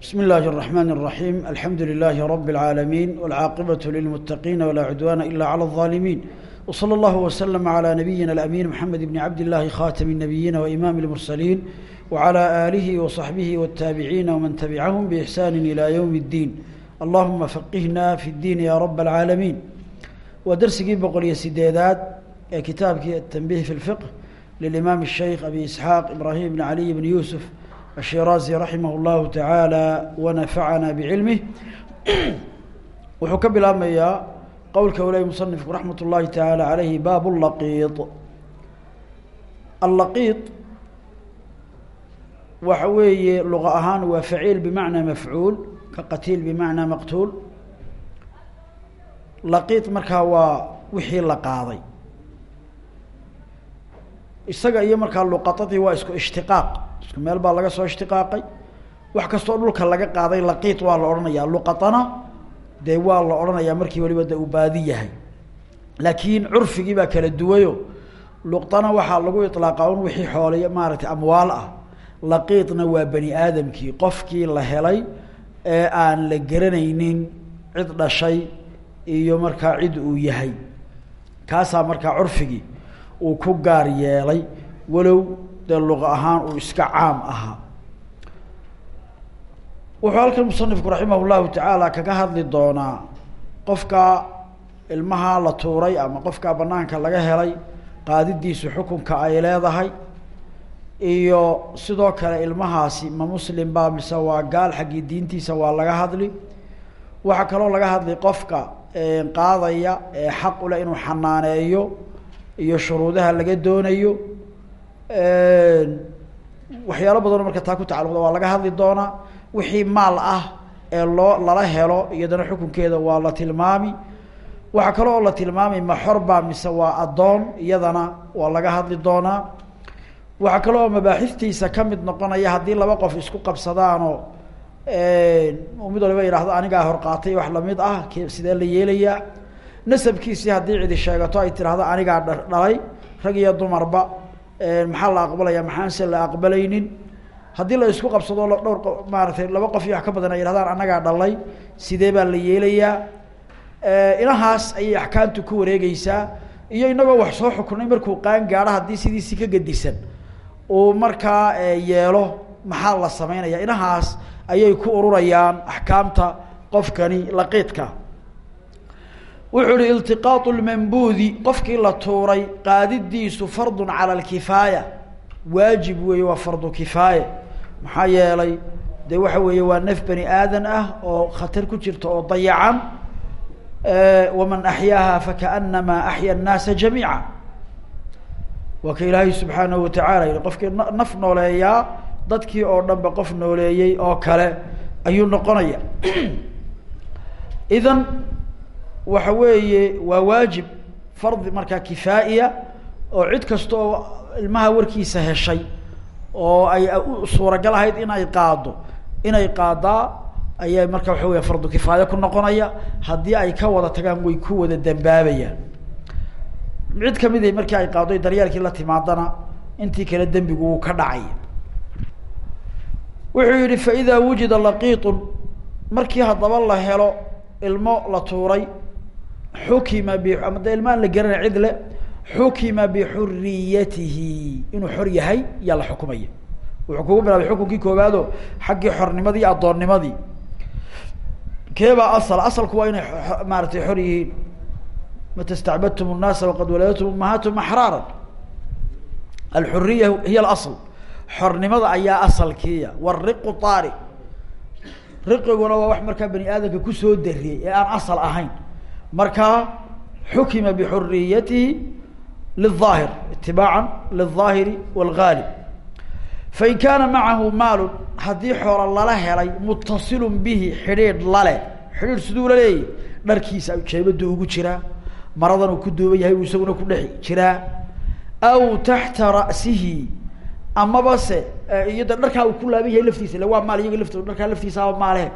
بسم الله الرحمن الرحيم الحمد لله رب العالمين والعاقبة للمتقين ولا عدوان إلا على الظالمين وصلى الله وسلم على نبينا الأمين محمد بن عبد الله خاتم النبيين وإمام المرسلين وعلى آله وصحبه والتابعين ومن تبعهم بإحسان إلى يوم الدين اللهم فقهنا في الدين يا رب العالمين ودرسي بقول يسديدات كتابك التنبيه في الفقه للإمام الشيخ أبي إسحاق إبراهيم بن علي بن يوسف الشhiraaزي raximah الlahu taعaalى wanafacana bcilmih wuxuu ka bilaabmayaa qowlka walahi musanifku raxmat اllahi taعaalى عalayhi baab اlaqiiط allaqiiط waxa weeye luqa ahaan waa faciil bimacnaa mafcuul ka qatiil bimacnaa maqtuul laqiiط markaa waa wixii la qaaday isaga iyo markaa luqadadii waa isku ishtiqaaq isku meel baa laga soo ishtiqaaqay. Wax kastoo dhulka laga qaaday laqiit waa la odhanayaa luqatana dee waa la odhanayaa markii waliba de uu baadi yahay. Laakiin curfigii baa kala duwayo. Luqtana waxaa lagu iطlaaqa un wixii xoolay maaragtay amwaal ah. Laqiitna waa bani aadamkii qofkii la helay ee aan la garanaynin cid dhashay iyo markaa cid uu yahay. Kaasaa markaa curfigii uu ku gaar yeelay. Walow dee luqa ahaan uu iska caam ahaa. Wuxuu halkan musanifku raximah llahu tacaala kaga hadli doonaa qofka ilmaha la tuuray ama qofka banaanka laga helay qaadidiisu xukunka ay leedahay iyo sidoo kale ilmahaasi ma muslim baa mise waa gaal xaggii diintiisa waa laga hadli. Waxaa kaloo laga hadli qofka qaadaya ee xaq ule inuu xanaaneeyo iyo shuruudaha laga doonayo waxyaalo badanoo marka taa ku tacalluqda waa laga hadli doonaa wixii maal ah ee loo lala helo iyadana xukunkeeda waa la tilmaami. Waxaa kale oo la tilmaamay ma xorbaa mise waa addoon iyadana waa laga hadli doonaa. Waxaa kale oo mabaaxiftiisa ka mid noqonaya haddii laba qof isku qabsadaanoo mid waliba yidhaahdo anigaa horqaatay wax la mid ah sidee la yeelayaa? Nasabkiisii haddii cidi sheegato ay tiraahdo anigaa dhalay rag iyo dumarba maxaa la aqbalaya? Maxaanse la aqbalaynin? Haddii la isku qabsado dhowr maaratay laba qof iyo wax ka badan ay yihahdaan annagaa dhalay sidee baa la yeelayaa? Inahaas ayay axkaamtu ku wareegeysaa iyo inagoo wax soo xukunay markuu qaan gaadho haddii sidiisi ka gedisan uu markaa yeelo maxaa la sameynaya inahaas ayay ku ururayaan axkaamta qofkani laqiidka wuxuu uhi iltiqaaط lmambudi qofkii la tuuray qaadidiisu fardu calى اkifaaya waajib weeye waa fardu kifaaye maxaa yeelay de waxa weeye waa naf bani aadan ah oo khatar ku jirta oo dayacan waman axyaaha fakaأnama axya الnaasa jamiica waa ka ilaahay subxaanahu wataعala yihi qofkii naf nooleeyaa dadkii oo dhan ba qof nooleeyey oo kale ayuu noqonaya idan waxa weeye waa waajib fardi markaa kifaaiya oo cid kasta oo ilmaha warkiisa heshay oo ay suuragal ahayd in ay qaado inay qaadaa ayaa marka waxa weya fardu kifaaya ku noqonaya. Haddii ay ka wada tagaan way ku wada dambaabayaan. Cid ka mid markii ay qaado daryeelkii la timaadana intii kale dembigu wuu ka dhacay. Wuxuu yihi faإida wujida laqiiطun markii haddaba la helo ilmo la tuuray xukima bmada ilmaan la garanay cid le xukima bixuriyatihi inuu xor yahay yaa la xukumaya. Wuxuu kugu bilaabay xukunkii koobaadoo xaggii xornimadii iyo addoonnimadii keebaa asal asalku waa inay maaratay xor yihiin. Mata stacbadtum nnaasa waqad waladatum umahaatum axraara alxuriya hiya alasl. Xornimada ayaa asalkiiya. Wariqu aari riqiguna waa wax markaa bani aadamka ku soo dariye ee aan asal ahayn markaa xukima bxuriyatihi liلظaahir itibaaca liلظaahiri wاlgaalib fain kaana macahu maalu haddii xoolo lala helay mutasilu bihi xidhiidh lale xidhiidh siduu la leeyahy dharkiisa jeebada ugu jiraa maradan uu ku duuban yahay uu isaguna ku dhex jiraa aw taxta ra'sihi amaba se iyo de dharkaa uu ku laaban yahay laftiisa ille waa maal iyaga laftooda dharkaa laftiisaaba maalehe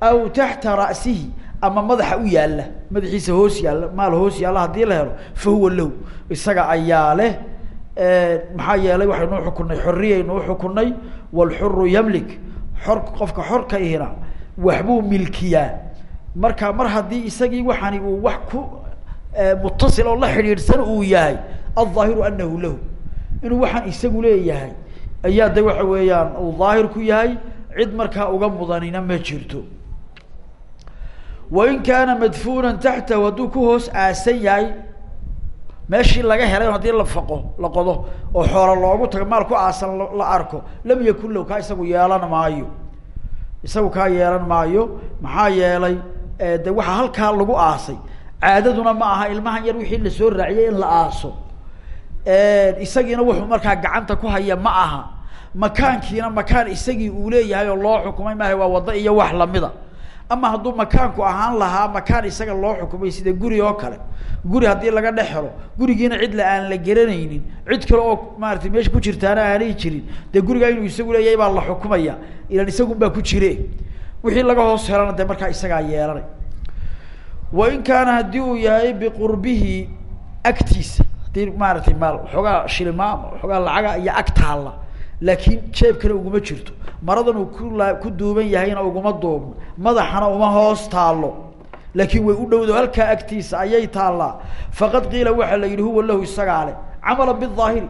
aw taxta ra'sihi ama madaxa u yaalla madaxiisa hoos yaalla maal hoos yaalla haddii la helo fa huwa lahu isaga ayaa leh maxaa yeelay waxaynuu xukunay xorriyaynuu xukunay wاlxuru yamlik. Xor qofka xorka ihina waxbuu milkiyaa. Marka mar haddii isagii waxani uu wax ku mutasil oo la xidhiidhsan uu yahay alظaahiru anahu lahu. Inuu waxaan isagu leeyahay ayaa de waxa weeyaan uu daahir ku yahay cid markaa uga mudanina ma jirto wain kaana madfuunan taxtahu hadduu ku hoos aasan yahay meeshii laga helay haddii la faqo la qodo oo xoolo loogu tago maal ku aasan la arko lam yakun lahu kaa isagu yeelan maayo. Isagu kaa yeelan maayo maxaa yeelay de waxaa halkaa lagu aasay. Caadaduna ma aha ilmahan yar wixii la soo raaciyay in la aaso. Isagiina wuxuu markaa gacanta ku haya ma aha. Makaankiina makaan isagii uu leeyahay oo loo xukumay maaha waa wado iyo wax lamida ama hadduu makaanku ahaan lahaa makaan isaga loo xukumay sida guri oo kale. Guri haddii laga dhex helo gurigiina cidla aan la garanaynin cid kale oo maarata meesha ku jirtaana aanay jirin dee gurigaa inuu isagu leeyahay baa la xukumaya isagun baa ku jire. Wixii laga hoos helana dee markaa isagaa yeelanay. Wain kaana haddii uu yahay biqurbihi agtiisa haddii maaratay maal waxoogaa shilimaam waxoogaa lacaga iyo ag taalla laakiin jeebkana uguma jirto. Maradan uu kula ku duuban yahayna uguma duubno madaxana uma hoos taallo. Laakiin way u dhowdo halkaa agtiisa ayay taallaa. Faqad qiila waxaa la yidhi huwa lahu isagaa le camalan biaahiri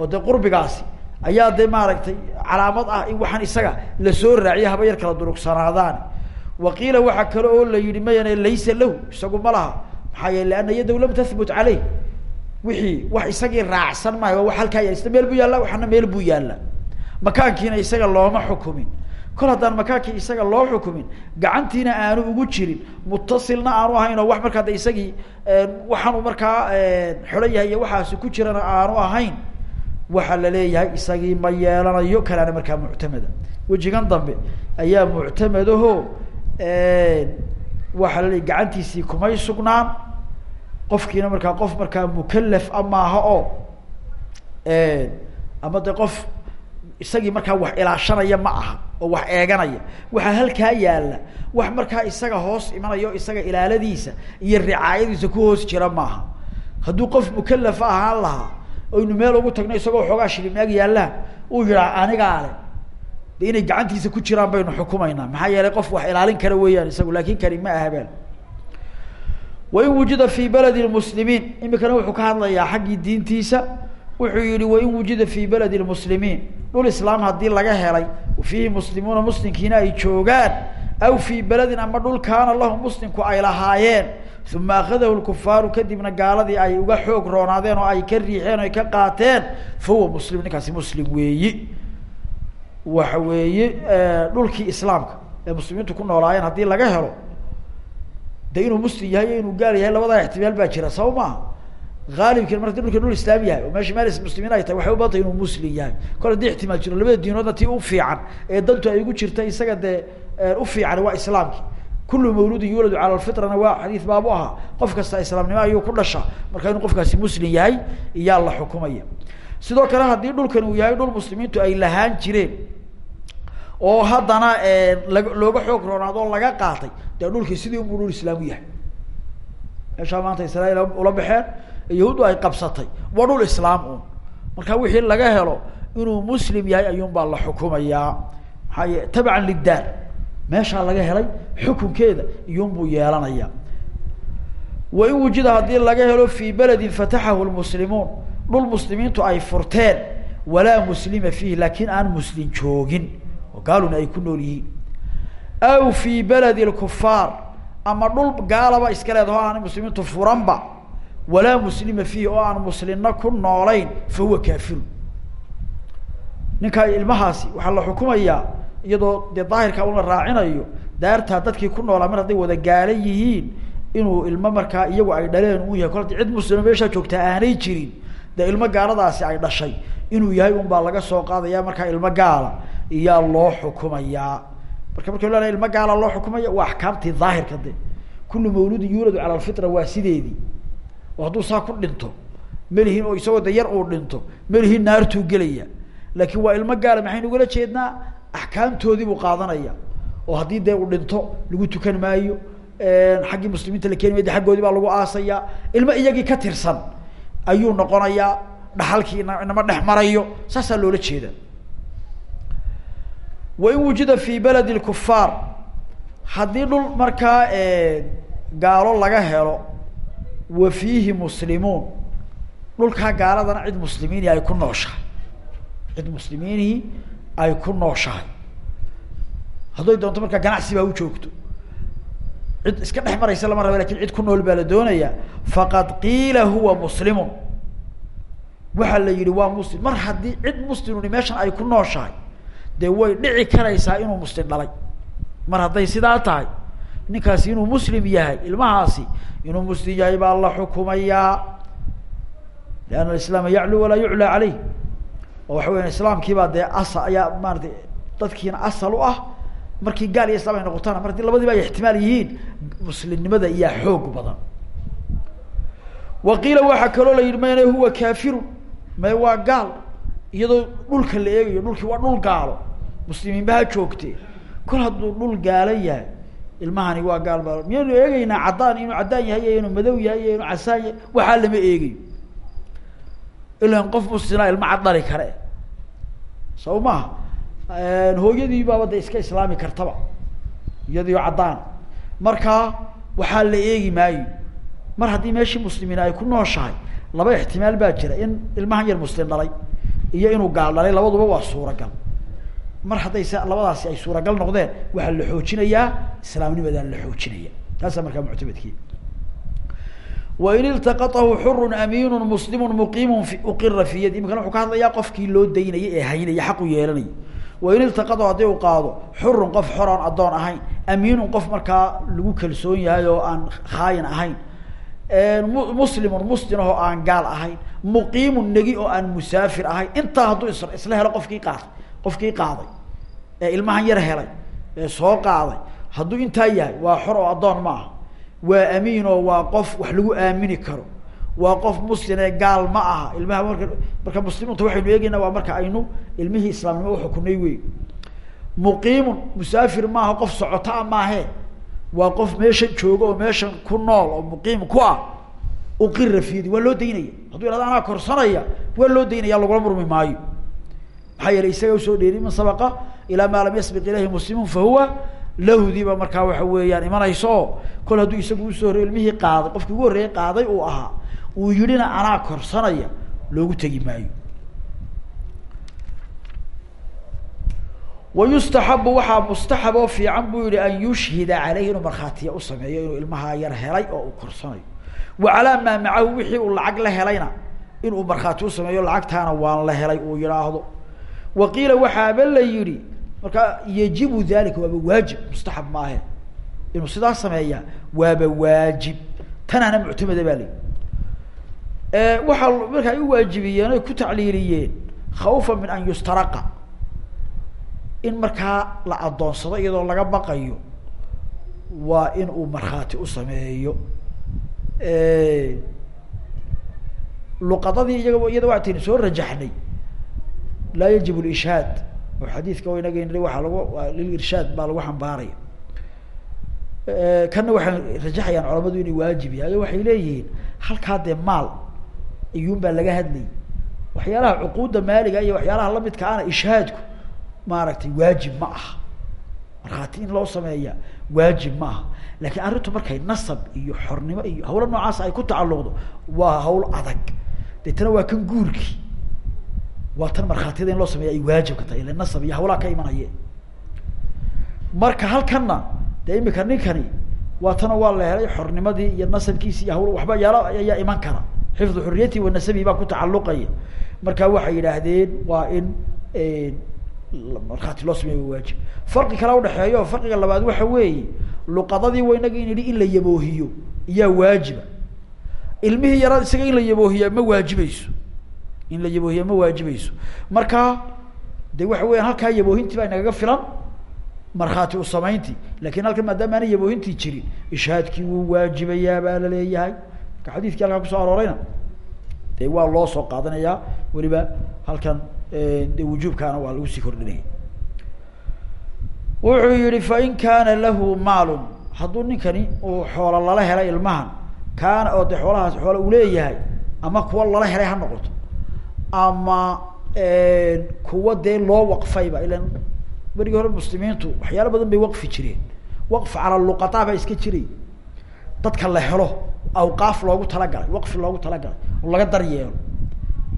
oo dee qurbigaasi. Ayaa dee maaragtay calaamad ah in waxaan isaga la soo raaciya haba yar kala durugsanaadaan wa qiila waxaa kale oo la yihi mayane laysa lahu isagu ma laha. Maxaa yeele ana yadahu lam tahbut caleyh wixii wax isagii raacsan maayo wax halkaa ya isna meel buu yaalla waxana meel buu yaalla makaankiina isaga looma xukumin. Kol haddaan makaankii isaga loo xukumin gacantiina aanu ugu jirin mutasilna aanu ahayn oo wax markaa de isagii waxaanu markaa xidhan yahay iyo waxaasi ku jirana aanu ahayn waxaa la leeyahay isagii ma yeelanayo kalaana markaa muctamada. Wejigan dambe ayaa muctamadaho waxaa la leeyahy gacantiisii kumay sugnaan qofkiina markaa qof markaa mukalaf a maaha oo ama de qof isagii markaa wax ilaashanaya ma aha oo wax eeganaya. Waxaa halkaa yaalla wax markaa isaga hoos imanayo isaga ilaaladiisa iyo ricaayadiisa ku hoos jira maaha hadduu qof mukalafa ahaan lahaa oynu meel ugu tagno isagoo xoogaa shilimaag yaallaan uu yihaa anigaa le de inay gacantiisa ku jiraan baynu xukumaynaa. Maxaa yeelay qof wax ilaalin kara weeyaan isagu laakin kani ma ahabaan wain wujida fi beledi lmuslimiin imikana wuxuu ka hadlayaa xaggii diintiisa. Wuxuu yihi wain wujida fi beledi lmuslimiin dhul islaam haddii laga helay fiihi muslimuuna muslimkiina ay joogaan aw fii beledin ama dhul kaana lahu muslimku ay lahaayeen. Uma akadahu lkufaaru kadibna gaaladii ay uga xoog roonaadeen oo ay ka riixeen o ay ka qaateen. Fa huwa muslim ninkaasi muslim weeyi. Waxa weeye dhulkii islaamka ee muslimiintu ku noolaayeen haddii laga helo de inuu muslim yahay iyo inuu gaal yahay labadaa ixtimaal baa jira saba maaha aalibkiina mar haddii dhulka dhul islaam yahay oo meesha meel muslimiin ay tahay waxay ubadantay inuu muslim yahay. Kol haddii ixtimaal jiro labada diinoodna tii u fiican ee dantu ay ugu jirta isaga dee ufiican waa islaamki kullu mawludin yuuladu cala lfitrana waa xadiis baabu ahaa. Qof kasta islaamnimo ayuu ku dhasha marka inuu qofkaasi muslim yahay iyaa la xukumaya. Sidoo kale haddii dhulkan uu yahay dhul muslimiintu ay lahaan jireen oo haddana la looga xoog roonaado oo laga qaatay dee dhulkii sidii unbuu dhul islaamu yahay. Meeshaa maanta israail ula baxeen yahuuddu ay qabsatay waa dhul islaam un marka wixii laga helo inuu muslim yahay ayuun baa la xukumayaa maxaa ye tabacan liddaar. Meeshaa laga helay xukunkeeda iyuun buu yeelanaya. Wain wujida haddii laga helo fii beledin fataxahu lmuslimuun dhul muslimiintu ay furteen walaa muslima fiihi laakiin aan muslim joogin oo gaaluna ay ku nool yihiin. Aw fii beledi lkufaar ama dhul gaalaba iska leedaho aanay muslimiintu furanba walaa muslima fiihi oo aan muslimna ku noolayn fa huwa kaafiru ninkaa ilmahaasi waxaa la xukumayaa iyadoo dee daahirkaa un la raacinayo daartaa dadkii ku noolaa mar hadday wada gaala yihiin inuu ilmo markaa iyagu ay dhaleen uu yahay kol haddii cid muslima meeshaa joogtaa aanay jirin dee ilmo gaaladaasi ay dhashay inuu yahay un baa laga soo qaadaya markaa ilmo gaala iyaa loo xukumayaa marka marka lena ilmo gaala loo xukumaya waa axkaamtii daahirka de kullu mawludin yuuladu cala alfitra waa sideedii. Oo hadduu saa ku dhinto. Melihin oo isagoo de yar uu dhinto. Melihin naartuu gelaya. Laakiin waa ilmo gaala maxaynu ugala jeednaa? Axkaamtoodii buu qaadanaya. Oo haddii dee uu dhinto lagu tukan maayo xaggii muslimiinta la keeni mayo de xaggoodii baa lagu aasaya. Ilmo iyagii ka tirsan ayuu noqonayaa dhaxalkii ina inama dhex marayo. Saasaa loola jeeda wain wujida fi beledi lkufaar haddii dhul markaa gaalo laga helo wa fiihi muslimuun. Dhulkaa gaaladana cid muslimiini ay ku nooshahay. Cid muslimiinihii ay ku nooshahay. Hadday doonto markaa ganacsi baa u joogto. Cid iska dhex maraysa lama raba laakiin cid ku nool baa la doonaya. Faqad qiila huwa muslimun. Waxaa la yihi waa muslim. Mar haddii cid muslimuni meeshan ay ku nooshahay dee way dhici karaysaa inuu muslim dhalay. Mar hadday sidaa tahay ninkaasi inuu muslim yahay ilmahaasi inuu muslim yahay baa la xukumayaa. Lianna alislaama yaclu walaa yuclaa caleyh oo waxa weya islaamkiibaa dee asal ayaa maaratay dadkiina asal u ah. Markii gaal iyo islam ay noqotana mar haddii labadiiba ay ixtimaal yihiin muslimnimada iyaa xoog badan. Wa qiila waxaa kaloo la mayne huwa kafirun may waa gaal iyadoo dhulka la eegayo dhulkii waa dhul gaalo muslimiinba ha joogtee. Kol hadduu dhul gaalo yahay ilmahani waa gaal ba miyaynu eegeynaa caddaan inuu caddaan yahay inuu madow yahay iyo inuu casaan yahay waxaa lama eegayo. Ilan qof muslima ilma cad dhali kare. Saw maha hooyadii baaba iska islaami kartaba iyadiio caddaan. Markaa waxaa la eegi maayo. Mar haddii meeshii muslimiin ay ku nooshahay laba ixtimaal baa jira in ilmahan yar muslim dhalay iyo inuu gaal dhalay labaduba waa suuragal mar hadday s labadaasi ay suuragal noqdeen waxaa la xoojinayaa islaamnimadaa la xoojinaya taasaa markaa muctamedkii wain iltaqatahu xurun amiinu muslimu muqiimu uqira fi yadi imikana wuxuu ka hadlayaa qofkii loo daynayay ee haynaya xaqu yeelanaya. Wain iltaqatahu haddii uu qaado xurun qof xor aan addoon ahayn amiinun qof markaa lagu kalsoon yahay oo aan khaayin ahayn. Muslimun muslim oo aan gaal ahayn. Muqiimun negi oo aan musaafir ahayn. Intaa hadduu is isla helo qofkii qofkii qaaday ee ilmahan yar helay ee soo qaaday hadduu intaa yahay waa xor oo addoon ma aha. Waa amiin oo waa qof wax lagu aamini karo. Waa qof muslim ee gaal ma aha. Ilmaha marka marka musliminta waxaynu eegeynaa waa marka aynu ilmihii islaamnimo uxukunay wey muqiimun musaafir maaha qof socotaa maahe waa qof meeshan jooga oo meeshan ku nool oo muqiim ku ah. Uqira fiyadi waa loo daynaya. Hadduu ihahdo anaa korsanaya waa loo daynaya lagula murmi maayo maxaa yeelay isaga u soo dheeri man sabaqa ilaa maa lam yasbiq ilayhi muslimun fahuwa lahdiiba markaa waxa weeyaan imanaysa oo kol hadduu isagu u soo horey ilmihii qaaday qofkii ugu horreeyay qaaday uu ahaa uu yidhina anaa korsanaya loogu tegi maayo. Wayustaxabu waxaa mustaxab oo fiican buu yihi an yushhida caleyhi inuu markhaatiya u sameeyo inuu ilmahaa yar helay oo uu korsanayo. Wa calaa maa macahu wixii uu lacag la helayna inuu markhaati u sameeyo lacagtaana waan la helay uu yidhaahdo wa qiila waxaaba la yihi markaa yajibu dalika waaba waajib mustaxab maahe. Inuu sidaa sameeyaa waaba waajib. Tanaana muctamada baa layihi waxaa marka ay u waajibiyeen oy ku tacliiliyeen khawfa min an yustaraqa. In markaa la addoonsado iyadoo laga baqayo waa in uu markhaati u sameeyo. Luqadadii iyaga iyada waataynu soo rajaxnay laa yajib lishhaad oo xadiidka inaga niri waaa lagu lilirshaad baa lagu xambaaraya. Kana waxay rajaxayaan culamadu inay waajib yahay. O waxay leeyihiin halkaa dee maal iyuun baa laga hadlayay waxyaalaha cuquudda maaliga iyo waxyaalaha lamidka ana ishhaadku maaragtay waajib ma aha. Markhaati in loo sameeya waajib ma aha. Laakiin arrintu markay nasab iyo xornimo iyo hawlo noocaas ay ku tacalluqdo waa hawl adag. Deetana waa kan guurkii waa tan markhaatiyada in loo sameeya ay waajibka tahay ila nasab iyo hawlaha ka imanaye marka halkanna dee imika ninkani waa tana waa la helay xornimadii iyo nasabkiisi iyo hawl waxba yaalo ayaa iman kara. Xifdu xuriyati wa nasabi baa ku tacalluqaya. Marka waxay yidhaahdeen waa in markhaati loo sameeya waa waajib. Farqi kala udhaxeeyo farqiga labaad waxa weeye luqadadii waynaga in idhi in la yaboohiyo iyaa waajiba. Ilmihii yaraad isaga in la yaboohiyaa ma waajibayso in la yaboohiyaa ma waajibayso marka de waxa weeyaan halkaa yaboohintii baa inagaga filan markhaati u samayntii. Lakin halkan maadaama aana yaboohintii jirin ishaadkii wuu waajibayaa baa la leeyahay. Marka xadiidkii halkaa ku soo aroorayna de waa loo soo qaadanayaa. Weliba halkan de wujuubkaana waa lagu sii kordhinaya wuxuu yihi fain kaana lahu maalun hadduu ninkani uu xoolo lala helay ilmahan kaana oo de xoolahaas xoola uu leeyahay ama kuwa lala helay ha noqoto ama kuwa dee loo waqfayba ilan berigii hore muslimiintu waxyaalo badan bay waqfi jireen. Waqf cala luqataa baa iska jiray. Dadka la helo awqaaf loogu talagalay waqfi loogu talagalay oo laga dar yeelo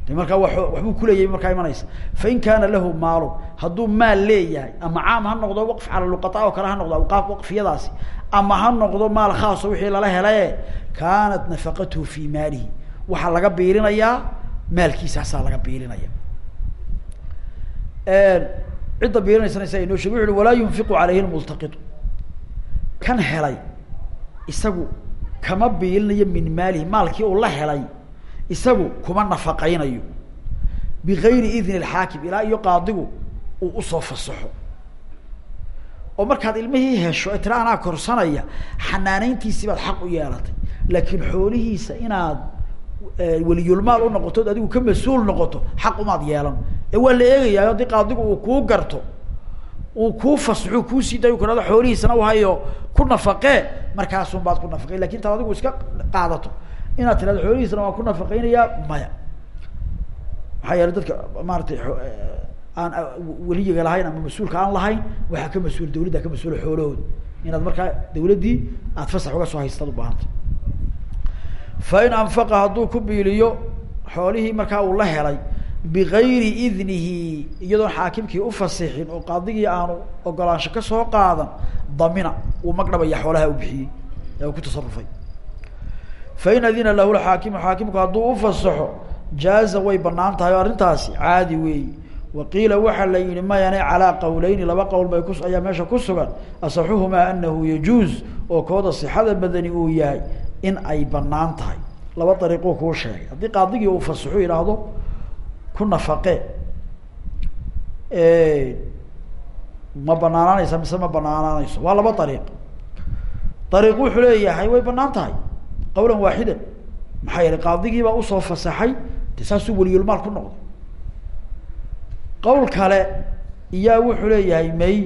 de markaa wa waxbuu kuleeyahay markaa imanaysa. Fain kaana lahu maalu hadduu maal leeyahay ama caam ha noqdo waqf cala luqataa oo kale ha noqdo awqaaf waqfiyadaasi ama ha noqdo maal khaaso wixii lala helaye kaanat nafaqatuhu fi maalihi. Waxaa laga biilinayaa maalkiisaasaa laga biilinaya cidda biilinaysana isaga inoo sheg wuxu uhi walaa yunfiqu calayhi lmultaqitu kan helay isagu kama biilinayo min maalihi maalkii uu la helay isagu kuma nafaqaynayo. Bigayri idni alxaakim ilaa iyo qaadigu uu u soo fasaxo. Oo markaad ilmihii hesho tira anaa korsanaya xanaaneyntiisii baad xaq u yeelatay. Laakiin xoolihiisa inaad weliyulmaal u noqoto adigu ka mas'uul noqoto xaq umaad yeelan. Ee waa la eegayaa haddii qaadigu uu kuu garto uu kuu fasaxo kuusii dayo kurado xoolihiisana uhayo ku nafaqee markaasun baad ku nafaqey laakiin intaad adigu iska qaadato inaad tirahdo xoolihiisana waan ku nafaqeynayaa maya. Maxaa yeelay dadka maaratay aan weliyiga lahayn ama mas'uulka aan lahayn waxaa ka mas'uul dawladda ka mas'uula xoolahooda inaad markaa dawladdii aad fasax uga soo haystaad ubaahanta fa in anfaqa hadduu ku biiliyo xoolihii markaa uu la helay bigayri idnihi iyadoon xaakimkii ufasixin oo qaadigii aanu ogolaansho ka soo qaadan damina uu magdhabaya xoolaha u bixiyey ee uu ku tasarufay fain adina lahu lxaakimu xaakimku hadduu ufasaxo jaaza way bannaan tahay oo arrintaasi caadi weeyi. Waqiila waxaa la yihi mayane calaa qowleyni laba qowl bay meesha ku asaxuhumaa anahu yajuuz oo kooda sixada badani uu yahay in ay bannaan tahay. Laba dariiquu kuu sheegay. Haddii qaadigii uu fasaxo yidhaahdo ku nafaqe. Ma banaanaanaysa mise ma banaanaanayso waa laba dariiq. Dariiq wuxuu leeyahay way bannaan tahay. Qawlan waaxidan maxaa yeelay qaadigiibaa u soo fasaxay de saasuu weliyulmaal ku noqday. Qowl kale iyaa wuxuu leeyahay may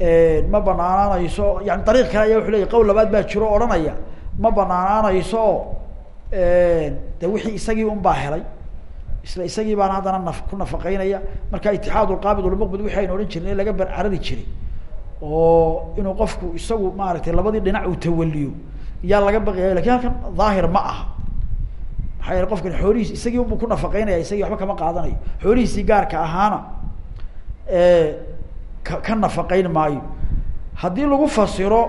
ma banaanaanayso yani dariiq kale ayaa wuxuu leeyahay qowl labaad baa jiro odhanaya ma banaanaanayso de wixii isagii un baa helay isla isagii baana haddana naf ku nafaqeynaya marka itixaad lqaabid walmuqbid wixi odhan jirnay laga bar carari jiray oo inuu qofku isagu maaragtay labadii dhinac uu tawaliyo iyaa laga baqiyay laakiin halkan daahir ma aha. Maxaa yeele qofkan xoolihiis isagii unbuu ku nafaqeynaya isagii waxba kama qaadanayo. Xoolihiisii gaarka ahaana ka nafaqeyn maayo. Haddii lagu fasiro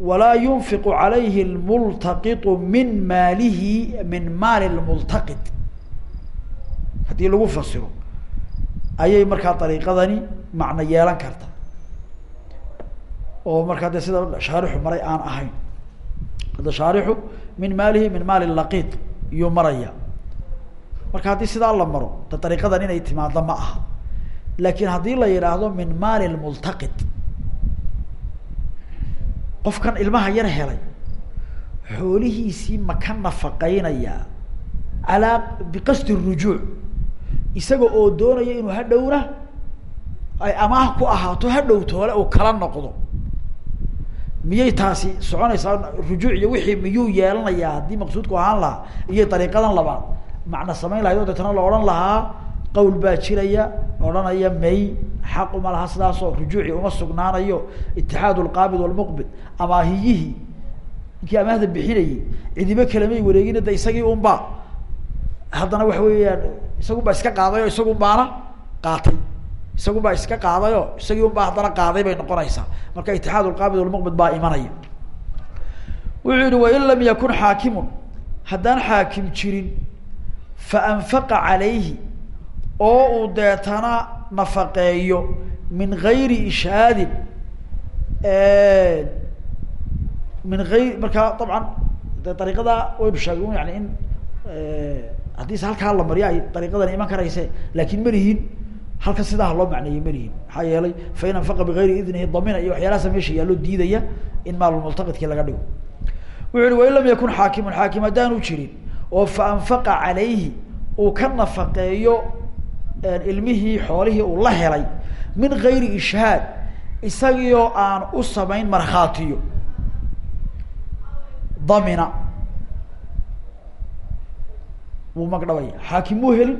walaa yunfiqu calayhi lmultaqitu min maalihi min maali lmultaqit haddii lagu fasiro ayay markaa dariiqadani macno yeelan karta oo markaa de sida shaarixu maray aan ahayn. Hadda shaarixu min maalihi min maali laqid iyuu maraya. Marka haddii sidaa la maro de dariiqadan inay timaado ma aha laakiin haddii la yidhaahdo min maali lmultaqid qofkan ilmaha yar helay xoolihiisii ma ka nafaqeynayaa alaa biqasdi rujuuc isaga oo doonaya inuu hadhowna ay amaah ku ahaato hadhow toole uu kala noqdo. Miyay taasi soconaysaa rujuuc iyo wixii miyuu yeelanayaa? Haddii maqsuudku ahaan lahaa iyo dariiqadan labaad. Macna samayn lahayd oo deetana la odhan lahaa qawl baa jiraya odhanaya may xaq uma laha sidaasoo rujuuci uma sugnaanayo itixaad lqaabid walmuqbid amaahiyihii ninkii amaahda bixinayay cidibo kalemay wareegina de isagii unba haddana waxa weeyaan isagun baa iska qaaday oo isagun baana qaatay. Isagun baa iska qaaday oo isagii un baa haddana qaaday bay noqonaysaa. Marka itixaad lqaabid walmuqbid baa imanaya. Wuxuu yihi wain lam yakun xaakimun. Haddaan xaakim jirin fa anfaqa calayhi oo uu deetana nafaqeeyo min gayri ishaadin min ayr markaa dabcan de dariiqada waynu sheegay yani in haddii halkaa la mariyo ay dariiqadani iman karayse laakin malihin halkan sidaa loo macneeyey malihin maxaa yeelay fain anfaqa bigayri idnihi damina iyo waxyaalahaasa meesha yaallo diidaya in maalmultaqidkii laga dhigo. Wuxu uhi lam yakun xaakimun xaakim haddaanu jirin oo fa anfaqa calayhi uu ka nafaqeeyo ilmihii xoolihii uu la helay min gayri ishhaad isagioo aan u samayn markhaatiyo. Damina. Wuu magdhabaya xaakim muu helin.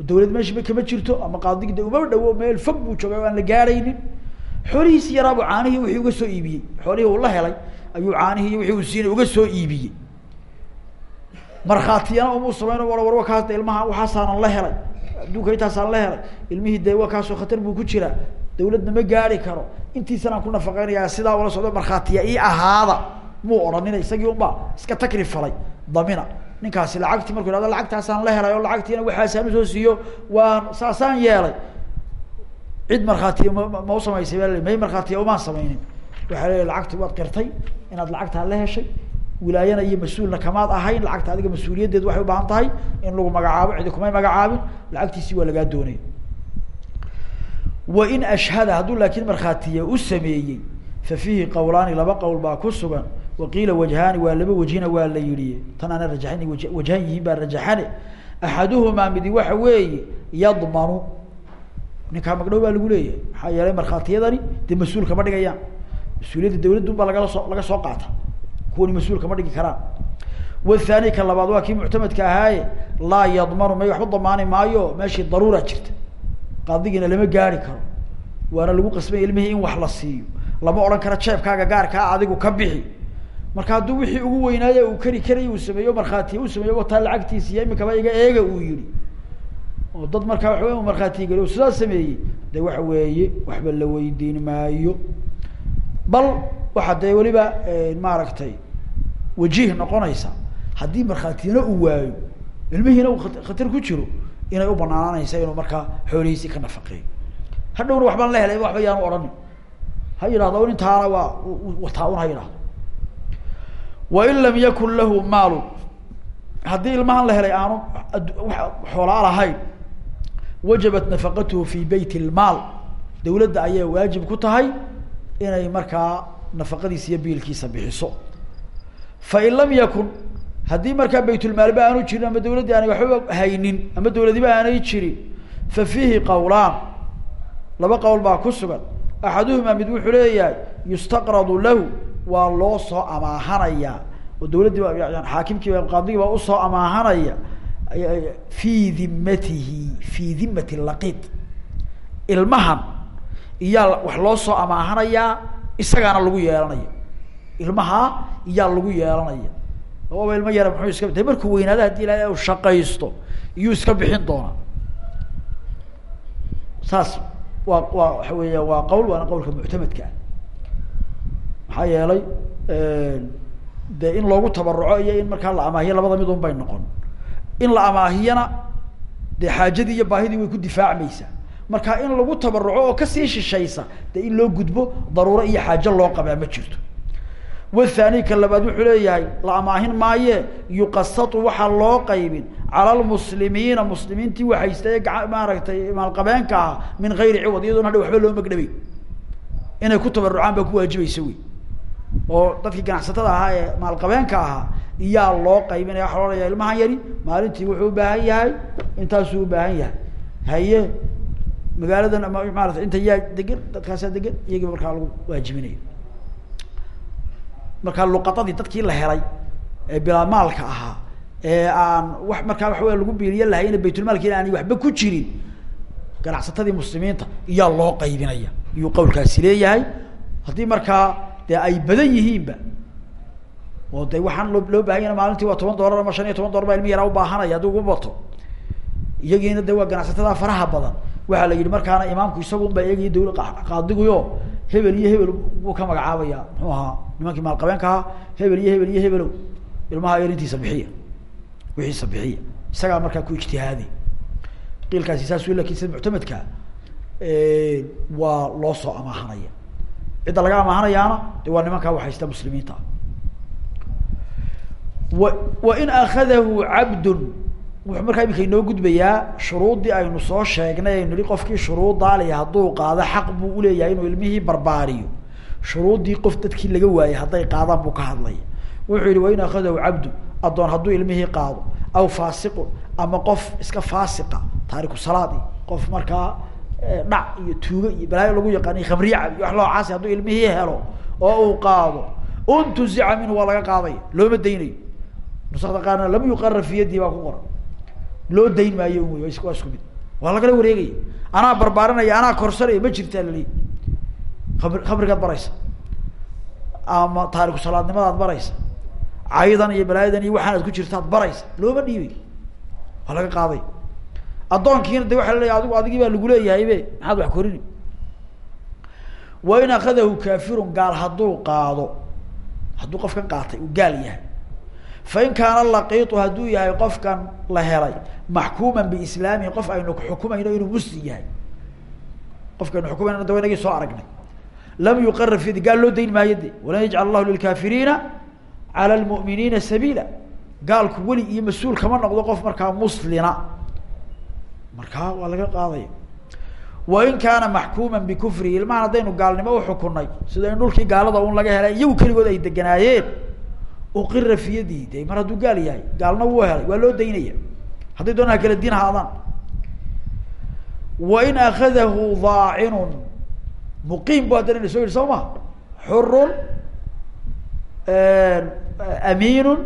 Dawlad meeshaba kama jirto ama qaadigi de uma dhawo meel fog buu joogay o aan la gaaraynin. Xoolihiisi yaraabu caanihii wixii uga soo iibiyey. Xoolihii uu la helay ayuu caanihii wixii uu siinay uga soo iibiyey. Markhaatiyana umuu samayn war ilmaha waxaasaanan la helay adduunka intaasaan la helay ilmihii de wa kaasoo khatar buu ku jiraa. Dawladna ma gaari karo. Intiisanaan ku nafaqeynaya sidaa ula socdo markhaatiya ii ahaada. Muu odhanina isagii unbaa iska takri falay damina. Ninkaasi lacagtii markuu ihahdo lacagtaasaan la helay oo lacagtiina waxaasaan u soo siiyo waan saasaan yeelay. Cid markhaatiya ma ma usamaysay baa may markhaatiya umaan samaynin. Waxaa leeya lacagti waad qirtay inaad lacagtaa la heshay wilaayana iyo mas'uulna kamaad ahayn lacagta adiga mas'uuliyaddeedu waxay ubaahan tahay in lagu magacaabo cidi kumay magacaabin lacagtiisi waa lagaa doonaya wain ashhada hadduu laakiin markhaatiya u sameeyey fa fiihi qowlaani laba qowl baa ku sugan waqiila wajhaani waa laba wajhina waa la yihi tan aana rajaxan waj wajhan yihiin baa rajaxane axaduhumaa midi waxa weeye yadmanu ninkaa magdhow baa lagu leeyahay maxaa yeelay markhaatiyadani dee mas'uul kama dhigayaan mas'uuliyadda dawladun baa lagala soo laga soo qaata kuwani mas'uul kama dhigi karaan. Wathani ka labaad waa kii muctamadka ahaaye laa yadmanu may waxba damaani maayo meeshii daruura jirta. Qaadigiina lama gaari karo. Waana lagu qasbay ilmihii in wax la siiyo. Lama odhan karo jeebkaaga gaarkaa adigu ka bixi. Marka hadduu wixii ugu weynaaye uu kari karay uu sameeyo markhaatiya u sameeyo wataa lacagtiisi iyo imikaba iga eega uu yihi oo dad markaa waxa wey markhaatiya geli o sidaa sameeyey. De waxa weeye waxba la weydiin maayo. Bal waxaa dee weliba maaragtay wajiih noqonaysa. Haddii markhaatiyana uu waayo ilmihiina uu khatar ku jiro inay u banaananaysa inuu markaa xoolihiisii ka nafaqeeyo. Hadhowna waxbaan la helay waxba yaanu odhanin ha yidhahdo intaana waa wataa un ha yidhahdo wain lam yakun lahu maalu. Haddii ilmahan la helay aanu xoolaa lahayn wajabat nafaqatuhu fi beyt lmaal dawladda ayay waajib ku tahay inay markaa nafaqadiisa iyo biilkiisa bixiso fain lam yakun haddii markaa baytulmaalba aanu jirin ama dawladdii aanay waxba haynin ama dawladiba aanay jirin fa fiihi qowlaan laba qowl baa ku sugan. Axaduhumaa mid wuxuu leeyahay yustaqradu lahu waa loo soo amaahanayaa oo dawladdii ba xaakimkiiba qaadigii baa u soo amaahanaya. Fii dimatihi fii dimati laqid ilmahan iyaa wax loo soo amaahanayaa isagaana lagu yeelanaya ilmaha iyaa lagu yeelanaya. Oaba ilmo yara muxuu iska de markuu weynaada haddii ilahay u shaqaysto iyuu iska bixin doonaa. Saas waa waa waxa waa qawl waana qawlka muctamadka ah. Maxaa yeelay de in loogu tabaruco iyo in markaa la amaahiyo labada mid un bay noqon. In la amaahiyana dee xaajadii iyo baahidii way ku difaacmaysaa. Marka in lagu tabaruco oo ka sii shishaysa de in loo gudbo daruuro iyo xaajo loo qabaa ma jirto wathani ka labaad wuxuu leeyahay la amaahin maaye yuqasatu waxaa loo qaybin cala lmuslimiina muslimiintii waxaysta ee gaa maaragtay maalqabeenka ah min gayri ciwad iyadoon hadha waxba loo magdhabay inay ku tabarucaan baa ku waajibaysa wey. Oo dadkii ganacsatada ahaa ee maalqabeenka ahaa iyaa loo qaybinaya waxa loodhaya ilmahan yari maalintii wuxuu ubaahan yahay intaasuu ubaahan yahay. Haye magaaladan ama maarata inta yaa degan dadkaasaa degan iyagii markaa lagu waajibinaya markaa luqadadii dadkii la helay ee bilaa maalka ahaa ee aan wax markaa wey lagu biiliya lahayna baytulmaalkiina aanay waxba ku jirin ganacsatadii muslimiinta iyaa loo qaybinaya. Iyuu qawlkaasi leeyahay. Haddii markaa dee ay badan yihiinba oo de waxaan loo loo baahan yahay maalintii waa toban dollar ama shan iyo toban dollar baa ilmi yaraa ubaahanaya haddii ugu bato. Iyagiina de waa ganacsatada faraha badan. Waxaa la yidhi markaana imaamku isagun baa iyagii dawla qaadiguyo hebel iyo hebel buu ka magacaabaya. Muxuu ahaa nimankii maalqabeenka ahaa hebel iyo hebel iyo hebelow ilmaha erintiisa bixiya wixiisa bixiya. Isagaa markaa ku ijtihaaday qiilkaasi saas laakiin sida muctamadka waa loo soo amaahanaya cidda laga amaahanayaana de waa nimankaa waxaysta muslimiinta. Wa wa in akadahu cabdun wuxuu markaa iminka inoo gudbayaa shuruuddii aynu soo sheegnay aynu nihi qofkii shuruuddaali hadduu qaado xaq buu uleeyahay inuu ilmihii barbaariyo shuruuddii qof dadkii laga waayay hadday qaadaan buu ka hadlaya wuxuu yihi wain akadahu cabdu addoon hadduu ilmihii qaado aw faasiqun ama qof iska faasiqa taariku salaadi qof markaa dhac iyo tuugo iyo balaayo lagu yaqaanay khamriya iyo wax loocaasi hadduu ilmihii helo oo uu qaado untuzica minhu waa laga qaadaya looma daynayo. Nusakda qaarna lam yuqara fi yadii baa ku qoran. Loo dayn maayo wy waa isku mid. Waa lagala wareegaya. Anaa barbaarinaya anaa korsanaya ma jirtaa laleeyahy kabr khabrigaad baraysa. Ama taariku salaadnimadaad baraysa. Caydan iyo balaayadan iyo waxaanaad ku jirtaad baraysa. Looma dhiibay. Waa laga qaaday. Addoonkiina de waxa laleeyahy adigu adigii baa lagu leeyahaybe maxaad wax korini wa in akadahu kaafirun gaal hadduu qaado. Hadduu qofkan qaatay uu gaal yahay. Fain kaana laqiitu hadduu yahay qofkan la helay maxkuuman biislaamihi qof aynu xukumayno inuu muslim yahay. Qofkaynu xukumayno da inagii soo aragnay lam yuqara fi gaal loo dayn maayo de walan yajcal allahu lilkaafiriina cala lmu'miniina sabiila. Gaalku weli iyo mas'uul kama noqdo qof markaa muslina markaa waa laga qaadaya wain kaana maxkuuman bikufrihi ilmahan haddaynu gaalnimo uxukunay sida in dhulkii gaalada un laga helay iyagu keligood ay deganaayeen. Uqira fi yadihi de mar hadduu gaal yahay gaalna wuu helay waa loo daynaya. Hadday doonaa kala diin haadaan wain akadahu daacinun muqiim bu haddana soo yihi soo ma? Xurun amiinun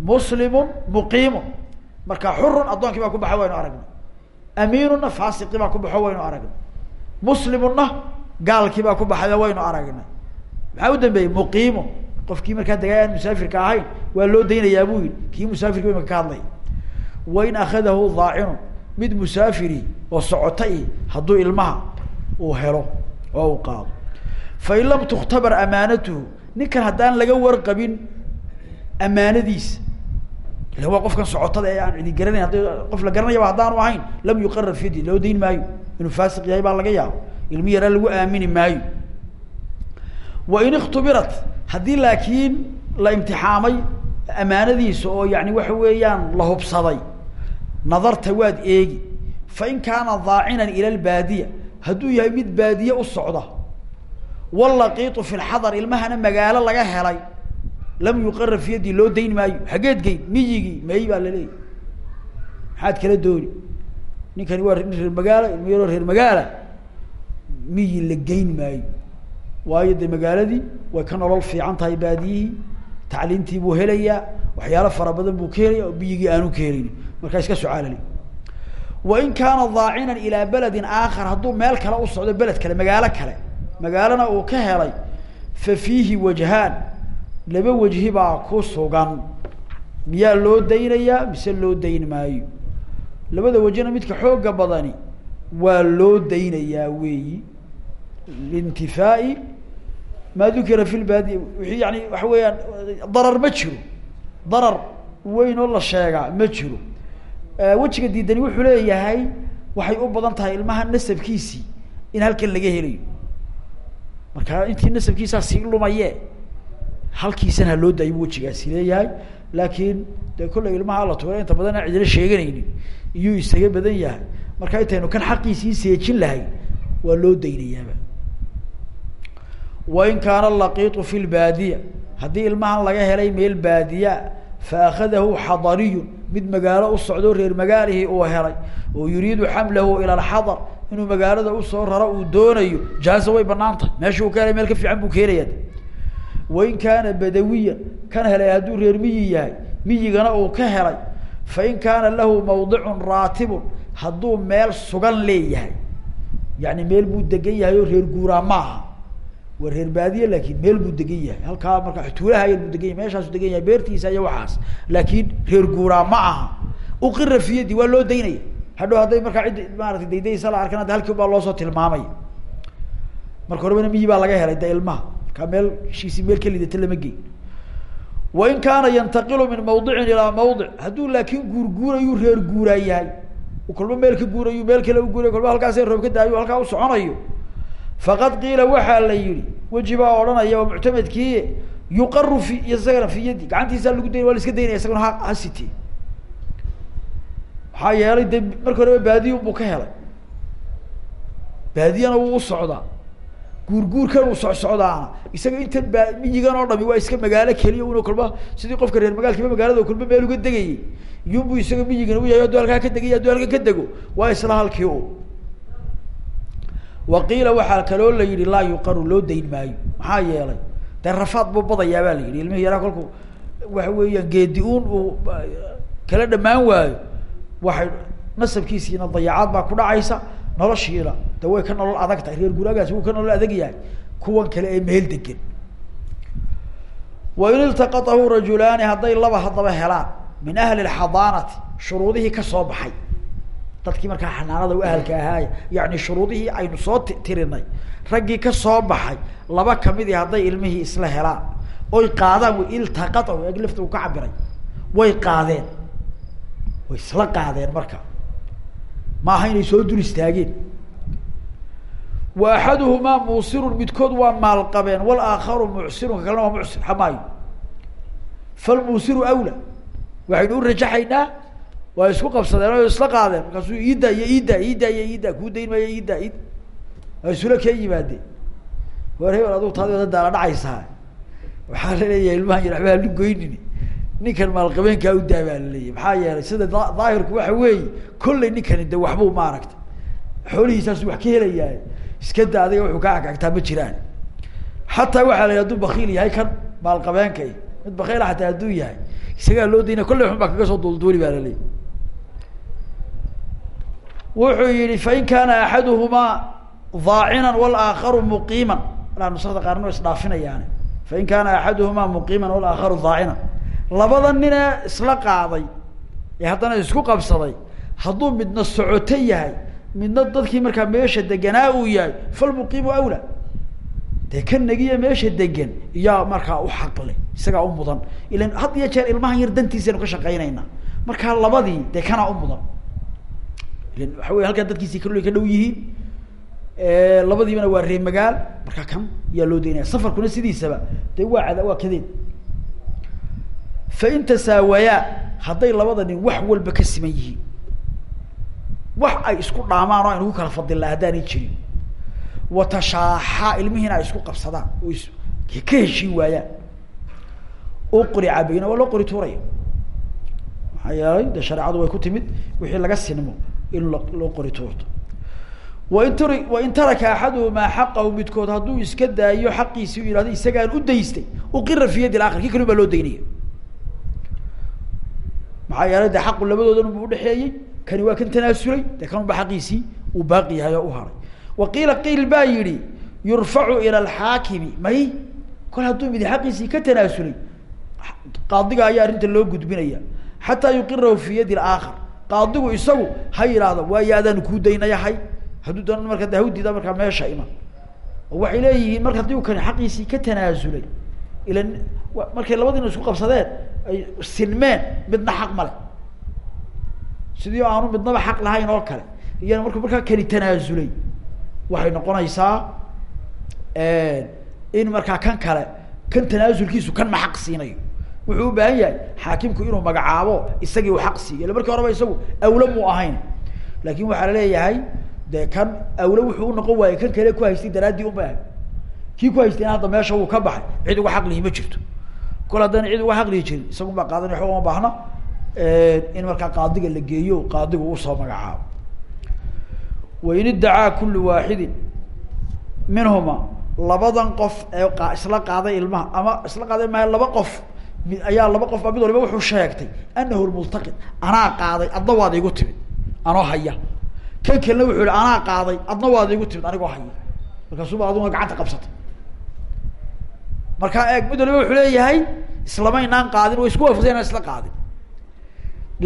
muslimun muqiimun. Marka xurun addoonkii baa ku baxa waynu aragnay. Amiinuna faasiqii baa ku baxo waynu aragnay. Muslimunna gaalkii baa ku baxayo waynu aragnay. Maxaa u dambeeyey? Muqiimun. Qofkii markaa degaa aan musaafirka ahayn waa loo daynayaa buu yihi kii musaafirka imaka ka hadlay. Wain akadahu daacinun mid musaafiri oo socota i hadduu ilmaha uu helo oo uu qaado. Fain lam tukhtabar amaanatuhu ninkan haddaan laga warqabin amaanadiisa ila qofkan socotada ee aan cidi garanayn hadda qof la garanayaba haddaanu ahayn lam yuqarar fidi loo dayn maayo. Inuu faasiq yahay baa laga yaabo. Ilmi yaraa lagu aamini maayo. Wain ikhtubirat haddii laakiin la imtixaamay amaanadiisa oo yani waxa weeyaan la hubsaday nadarta waad eegi. Fain kaana daacinan ila lbaadiya hadduu yahay mid baadiye u socda. Walaqiitu fi lxadar ilmahana magaalo laga helay. Lam yuqara fi yadi loo dayn maayo. Xaggeed geyn miyigii meey baa laleeyahy maxaad kala dooni. Ninkani waa reer magaala ilma yaroo reer miyi la maayo. Waayo de magaaladii way ka nolol fiican tahay baadiyihii. Tacliintii buu helayaa. Waxyaalo fara badan buu ka helaya oo miyigii aanu ka markaa iska socaalali wain kaana daacinan ilaa beledin aakhar hadduu meel kale u socdo beled kale magaalo kale magaalona uu ka helay fa fiihi wajhaan laba wajhi baa ku sugan miyaa loo daynayaa mise loo dayn maayo labada wajhina midka xooga badani waa loo daynayaa weeyi lintifaai maa dukira fi lbaadiya wixii yani waxa weeyaan darar ma jiro darar weyn oo la sheegaa ma jiro wejiga diidani wuxuu leeyahay waxay u badan tahay ilmaha nasabkiisii in halkan laga helayo. Marka intii nasabkiisaa sii lumaye halkiisana ha loo daayo wejigaasi leeyahay. Laakiin de kollay ilmaha la tuura inta badan aan cidina sheeganaynin iyuu isaga badan yahay. Marka intaynu kan xaqiisii seejin lahay waa loo daynayaaba. Wain kaana laqiitu fi lbaadiya haddii ilmahan laga helay meel baadiya fa akadahu xadariyun mid magaalo u socdo reer magaalihii uu helay. Oo yuriidu xamlahu ila alxadar. Inuu magaalada u soo raro uu doonayo. Jaaza way bannaan tahay. Meesha uu ka helay meel ka fiican buu ka helaya wain kaana badawiyan. Kan helay hadduu reer miyi yahay miyigana uu ka helay. Fain kaana lahu mawdicun raatibun. Hadduu meel sugan leeyahay. Yani meel buu degan yahay oo reer guuraa maaha waa reer baadiye laakin meel buu degan yahay. Halkaa marka tuulaha yar buu degan yahay meeshaasu degan yahay beertiisa iyo waxaas. Laakiin reer guuraa ma aha. Uqira fiyadi waa loo daynaya. Hadhow hadday markaa ciddi maarata daydaysa la arkan hadda halkii baa loosoo tilmaamaya. Marka horebana miyi baa laga helay de ilmaha markaa meel shiisi meel ka lidata lama geyn. Wain kaana yantaqilu min mawdicin ilaa mawdic. Hadduu laakiin guurguurayuu reer guuraa yahay kolba meel ka guurayu meel kale u guuray kolba halkaas roob ka daayo halkaa u soconayo faqad qiila waxaa la yihi weji baa odhanaya oo muctamedkii yuqaru fi isagana fi yadi gacantiisaa lagu daynay waa la iska daynaya isaguna ha ha maxaa yeelay de marka horeba baadiya unbuu ka helay. Baadiyana wuu u socdaa. Guurguurkan uu socsocdaana isaga intan ba miyigan oo dhami waa iska magaalo keliya una kolba sidii qofka reer magaalkiiba magaalada kolba meel uga degayay iyunbu isaga miyigana u yahay hadduu halkaa ka degay hadduu halkan ka dego. Waa isla halkii u wa qiila waxaa kaloo la yihi laa yuqaru loo dayn maayo. Maxaa yeelay dee rafaad buu badayaa baa la yihi ilmihi yaraa kolku waxa weeyaan geedi uun uu kala dhamaan waayo. Waxay nasabkiisiina dayacaad baa ku dhacaysa noloshiina de way ka nolol adag tahay. Reer guraagaasi wuu ka nolol adag yahay kuwan kale ee meel degan wain iltaqatahu rajulaani hadday laba haddaba helaan min ahli lxadaanati shuruudihii ka soo baxay dadkii markaa xanaanada u ahalka ahaaya yani shuruudihii aynu soo tirinay. Raggii ka soo baxay laba kamidii hadday ilmihii isla helaan. Oy qaadaan way iltaqatahu eg lafta uu ka cabiray. Way qaadeen. Way isla qaadeen marka. Maaha inay soo dul istaageen wa axaduhumaa muusirun midkood waa maalqabeen walaakharu mucsirun ka kalena waa mucsir xamaayo. Falmuusiru awla waxaynu u rajaxaynaa waa isku qabsadeen o isla qaadeen. Markaasuu iida iyo iida iida iyo iida kuu dayn maayo iida id isula kee yimaadeen? War hebel aduu taadi wada daala dhacaysaa. Waxaa la leeyahay ilmahan yar waxba halugoynini ninkan maalqabeenkaa u daa baa laleeyahy maxaa yeelay sida daahirku waxa weeye kollay ninkani de waxbuu maaragta xoolihiisaasu wax ka helayaa iska da wuxuu kaa agagtaa ma jiraan. Xataa waxaa la yidhi haduu bakiil yahay kan maalqabeenka mid bakiila xataa hadduu yahay isagaa loo dayna kollay xun kaga soo duulduuli baa laleeyahy wuxuu yihi fain kaana axaduhumaa daacinan walaakharu muqiiman. Walaa nusakda qaarna wa isdhaafinayaane. Fain kaana axaduhumaa muqiiman walaakharu daacinan. Labada nin ee isla qaaday ee haddana isku qabsaday hadduu midna socoto yahay midna dadkii markaa meesha deganaa uu yahay falmuqiimu awla dee ka negiya meesha degan iyaa markaa u xaqle isagaa u mudan. Ilan had iyo jeer ilmahan yar dantiisaynu ka shaqaynayna markaa labadii dee kanaa u mudan waxa wey halkaa dadkiisii kalolay ka dhow yihiin labadiibana waa ree magaal. Markaa kan yaa loo daynaya safarkuna sidiisaba. Dee waa cada waa kadeed. Fain tasaawayaa hadday labada nin wax walba ka siman yihiin. Wax ay isku dhaamaan oo aynu ku kala fadilnaa haddaanay jirin. Watashaaxaa ilmihiina ay isku qabsadaan. Oo is ka heshiin waayaan. Uqrica bayna waa loo qori tuuraya maxaa yeelay de shareecadu way ku timid wixii laga sinmo in lo loo qori tuurto. Wain wain taraka axaduhumaa xaqahu midkood hadduu iska daayo xaqiisi u yihahdo isagaan u daystay uqira fi yadi lakar kii kalun baa loo daynaya. Maxaa yeelay labadoodan bu udhexeeyey kani waa kan tanaasulay de kanun ba xaqiisii uu baaqi yahay u haray. Wa qiila qiil baa yihi yurfacu ila alxaakimi. May kol hadduu midi xaqiisii ka tanaasulay qaadiga ayaa arrinta loo gudbinaya. Xataa yuqirahu fi yadi qaadigu isagu ha yidhaahdo waayo adaan kuu daynayahay hadduu doona marka de hawdiida markaa meesha iman oo waxay leeyihiin marka haddii u kani xaqiisii ka tanaasulay ilan markay labadiina isku qabsadeen ay sinmeen midna xaq male sidii aanu midnaba xaq lahayn oo kale iyana markuu markaa kani tanaasulay waxay noqonaysaa in markaa kan kale kan tanaasulkiisu kan ma xaq siinayo wuxuu u baahan yahay xaakimku inuu magacaabo isagii u xaq siiyo illa markii horeba isagu awle mu ahayn. Laakin waxaa la leeyahay de kan awle wuxuu unoqon waayey kan kale ku haystay daraaddii uma ahay kii ku haystayna hadda meesha wuu ka baxay cid uga xaqlihi ma jirto. Kol haddana cid uga xaqlihi jirin isagun baa qaadanay waxba uma baahna in markaa qaadiga la geeyo qaadigu u soo magacaabo. Wain iddacaa kullu waaxidin minhuma labadan qof ee isla qaaday ilmaha ama isla qaaday maha laba qof ayaa laba qof baa mid waliba wuxuu sheegtay anahu lmultaqid anaa qaaday adna waad igu timid. Anoo haya. Kan kalena wuxuu yihi anaa qaaday adna waad igu timid anigoo haya. Markaasuba aduna gacanta qabsatay. Markaa eeg mid waliba wuxuu leeyahay islamaynaan qaadin way isku waafaqsan isla qaadin.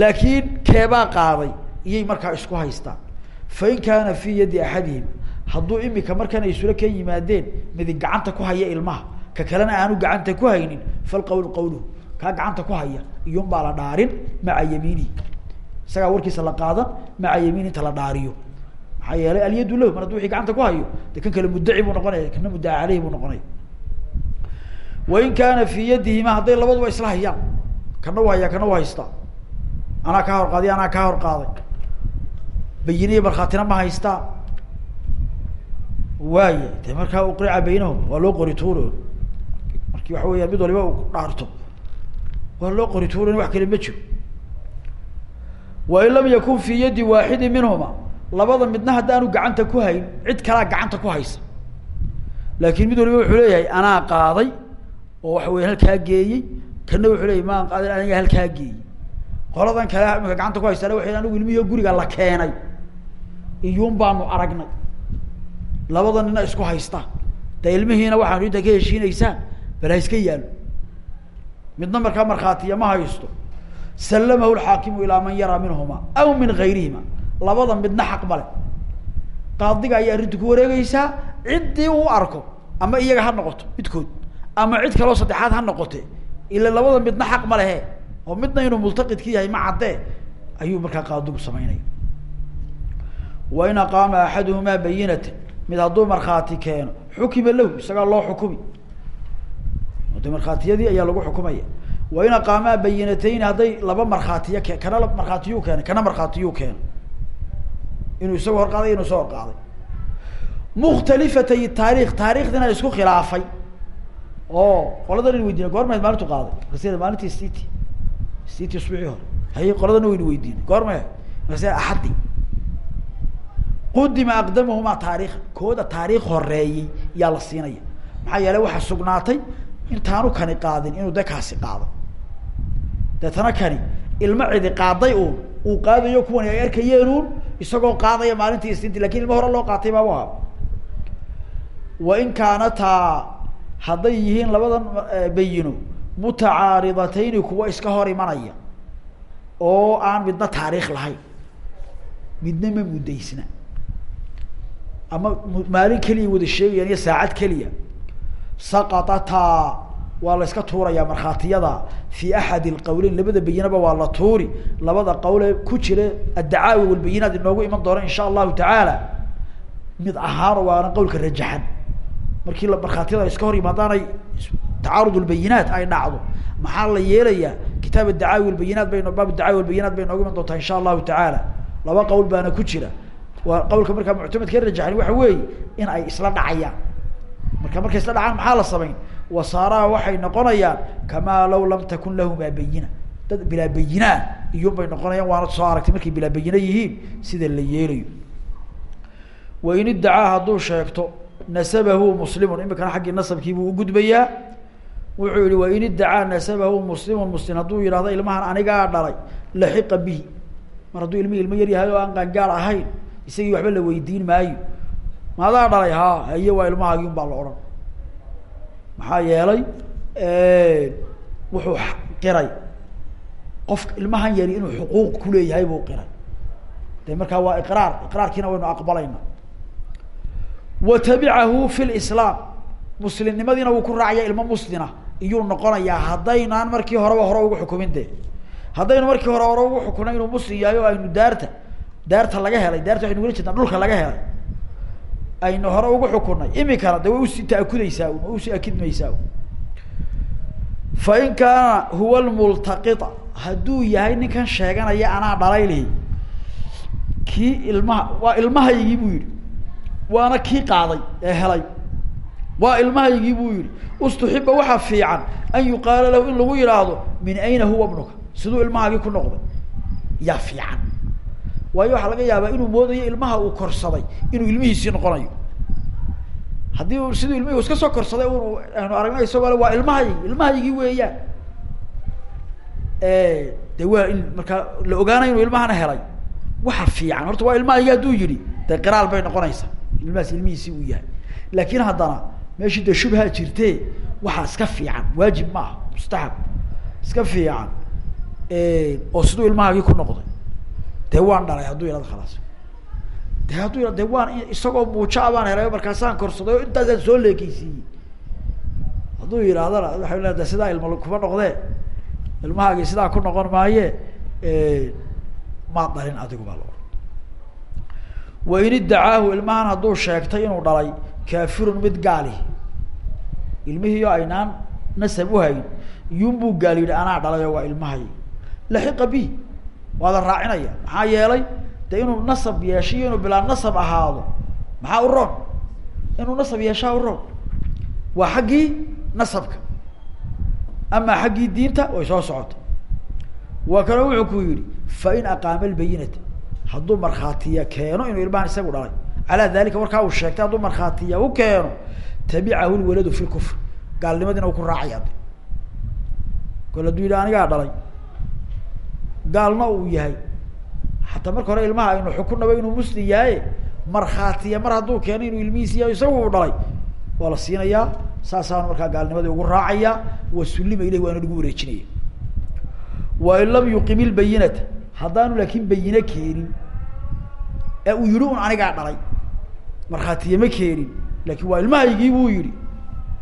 Laakiin keebaa qaaday iyay markaa isku haystaan. Fain kaana fi yadi axadihim hadduu imika markan ay isula ka yimaadeen midig gacanta ku haya ilmaha ka kalena aanu gacanta ku haynin falqawl qawluhu kaa gacanta ku haya iyun baa la dhaarin maca yamiinihi warkiisa la qaadan maca yamiin dhaariyo. Maxaa yeelay alyadu lahu wixii gacanta ku hayo kan kale muddaci buu noqonaya kana muddaca aleyhi buu noqonaya wain kaana fi yadihima hadday labaduba isla hayaan kana u hayaa kana u haystaa. Anaa hor qaaday anaa kaa hor qaaday. Bayiniya markhaatina ma haystaa. Waaya de markaa uqrica baynahum waa loo qori tuuro marki waxa weeyaan mid waliba uu dhaarto. Waa loo qori tuuran wax kale ma jiro. Wain lam yakun fi yadi waaxidi minhuma labada midna haddaanu gacanta ku hayn cid kalaa gacanta ku haysa. Laakin mid waliba wuxuu leeyahay anaa qaaday oo waxa weya halkaa geeyey kana wuxuu leyahy maan qaadin aniga halkaa geeyey. Qoladan kale imika gacanta ku haystaan waxay anigu ilmihii guriga la keenay. Iyuun baanu aragnay. Labada nina isku haysta. De ilmihiina waxaanu inta ka heshiinaysaan bal ha iska yaalo midna markaa markhaatiya ma haysto. Sallamahu lxaakimu ilaa man yaraa minhuma aw min gayrihima labada midna xaq male qaadiga ayay arrintu ku wareegeysaa ciddii uu arko ama iyaga ha noqoto midkood. Ama cid kaloo saddexaad ha noqote ila labada midna xaq ma lehe. Oo midna inuu multaqidka yahay ma caddee ayuu markaa qaadigu samaynaya wa in aqaama axaduhumaa bayinata mid hadduu markhaati keeno xukima lahu isagaa loo xukumi de markhaatiyadii ayaa lagu xukumaya. Wa in aqaamaa bayinatayn hadday laba markhaatiya ke kana markhaatiyuu keenay kana markhaatiyuu keeno inuu isagoo hor qaaday inuu soo hor qaaday. Mukhtalifatay taarikh taariikhdina isku khilaafay. Oo qoladan in weydiina goormayd maalintu qaaday. Markas maalintii city city usbuucii hore. Haye qoladana waynu weydiinay goorma markas axaddi qudima aqdamahumaa taarikhan kooda taariikh horeeyey yaa la siinaya. Maxaa yeelay waxaa sugnaatay intaanu kani qaadin inuu de kaasi qaado. Deetana kani ilmo cidi qaaday uun uu qaadayo kuwani ay arkayeen uun isagoo qaadaya maalintii istinti laakiin ilmo hore loo qaatay baabu aha wa in kaanataa hadday yihiin labadan bayino mutacaaridatayn kuwa iska hor imanaya oo aan midna taariikh lahayn. Midna ma muddaysna. Ama maalin keliya wada sheegayaan iyo saacad keliya saqatataa waa la iska tuurayaa markhaatiyada. Fi axad lqawleyn labada bayinaba waa la tuuri. Labada qawle ku jira addacaawi walbayinaat inoogu iman doona insha allahu tacaala mid ahaan waana qawlka rajaxan. Markii markhaatiyada ay iska hor yimaadaanay tacaarud lbayinaat ay dhacdo. Maxaa la yeelayaa? Kitaab adacaawi walbayinaat bay baab dacaawi walbayinaat bay noogu iman doontaa insha allahu tacaala laba qawl baana ku jira. Waa qawlka markaa muctamadka rajaxan waxa weeye in ay isla dhacayaan marka markay isla dhacaan maxaa la samayn wasaaraha waxay noqonayaan kamaa law lam takun lahumaa bayina dad bilaa bayinaa iyun bay noqonayaan waana soo aragtay markay bilaa bayina yihiin sida la yeelayo. Wain iddacaa hadduu sheegto nasabahu muslimun imikana xaggii nasabkiibuu ugudbayaa wuxuu yihi wain iddacaa nasabahu muslimun muslim hadduu yidhahdo ilmahan anigaa dhalay laxiqa bihi. Mar hadduu ilmihi ilmo yar yahay oo aan qaangaar ahayn isagii waxba la weydiin maayo maadaa dhalay ha haye waa ilmahaagii un baa la odhan. Maxaa yeelay wuxuu qiray. Qofka ilmahan yari inuu xuquuq kuleeyahay buu qiray. De markaa waa iqraar iqraarkiina waynu aqbalayna. Wa tabicahu fi lislaam muslimnimadiina wuu ku raacaya ilmo muslina iyuu noqonayaa haddaynaan markii horeba hore ugu xukumin de haddaynu markii hore hore ugu xukunay inuu muslim yahay oo aynu daarta daarta laga helay daarta waxaynu ula jeednaa dhulka laga helay aynu hore ugu xukunay imikana de way u sii taakudeysaa un way u sii akidmaysaa un fa in kaana huwa lmultaqita hadduu yahay ninkan sheeganaya anaa dhalaylihi kii ilmaha waa ilmahaygii buu yihi waana kii qaaday ee helay. Waa ilmahaygii buu yihi ustuxiba waxaa fiican an yuqaala lahu in lagu yihaahdo min ayna huwa bnuka siduu ilmahaagii ku noqday. Yaa fiican waayo waxaa laga yaabaa inuu moodayo ilmaha uu korsaday inuu ilmihiisii noqonayo. Haddii siduu ilmihii iska soo korsaday un aynu aragna isagoo le waa ilmahaygi ilmahaygii weeyaan de waa in markaa la ogaanayo inuu ilmahana helay. Waxa fiican horta waa ilmahaygi hadduu yihi dee qiraal bay noqonaysaa. Ilmahaas ilmihiisii uu yahay. Laakin haddana meeshii dee shubha jirte waxaa iska fiican waajib ma aha mustaxab. Iska fiican oo siduu ilmahaagii ku noqday dee waan dhalay hadduu yihahdo khalaas. De hadduu de waan isagoo muuja baan helay markaasaan korsaday oo intaasaan soo leekeysiiyey hadduu yidhahdana waxay le de sidaa ilma kuma noqdee? Ilmahaagii sidaa ku noqon maaye? Maad dhalin adigu baa la wain iddacaahu ilmahan hadduu sheegtay inuu dhalay kaafirun mid gaali. Ilmihiio aynaan nasab uhayn iyunbuu gaal yidhi anaa dhalayo waa ilmahay. Laxiqa bi waa la raacinaya. Maxaa yeelay de inuu nasab yeesho inuu bilaa nasab ahaado maxaa u roon? Inuu nasab yeeshaa u roon. Waa xaggii nasabka. Amaa xaggii diinta way soo socota waa kana wuxuu ku yihi fain aqaama albayinata hadduu markhaatiya keeno inuu ilmahan isagu dhalay. Calaa dalika warkaa uu sheegtay hadduu markhaatiya u keeno tabicahu lwaladu fi lkufr gaalnimadina u ku raacaya de kol hadduu yidhi anigaa dhalay gaalna uu yahay. Xataa marka hore ilmaha aynu xukunnaba inuu muslim yahay markhaatiya mar hadduu keeno inuu ilmihiisi yahay isagu uu dhalay. Waa la siinayaa saasaanu markaa gaalnimadii ugu raacaya wasulima ilayh waana lagu wareejinaya. Wain lam yuqim ilbayinata haddaanu laakin bayine keenin. Ee uu yihi un anigaa dhalay. Markhaatiye ma keenin. Laakin waa ilmahaygii buu yihi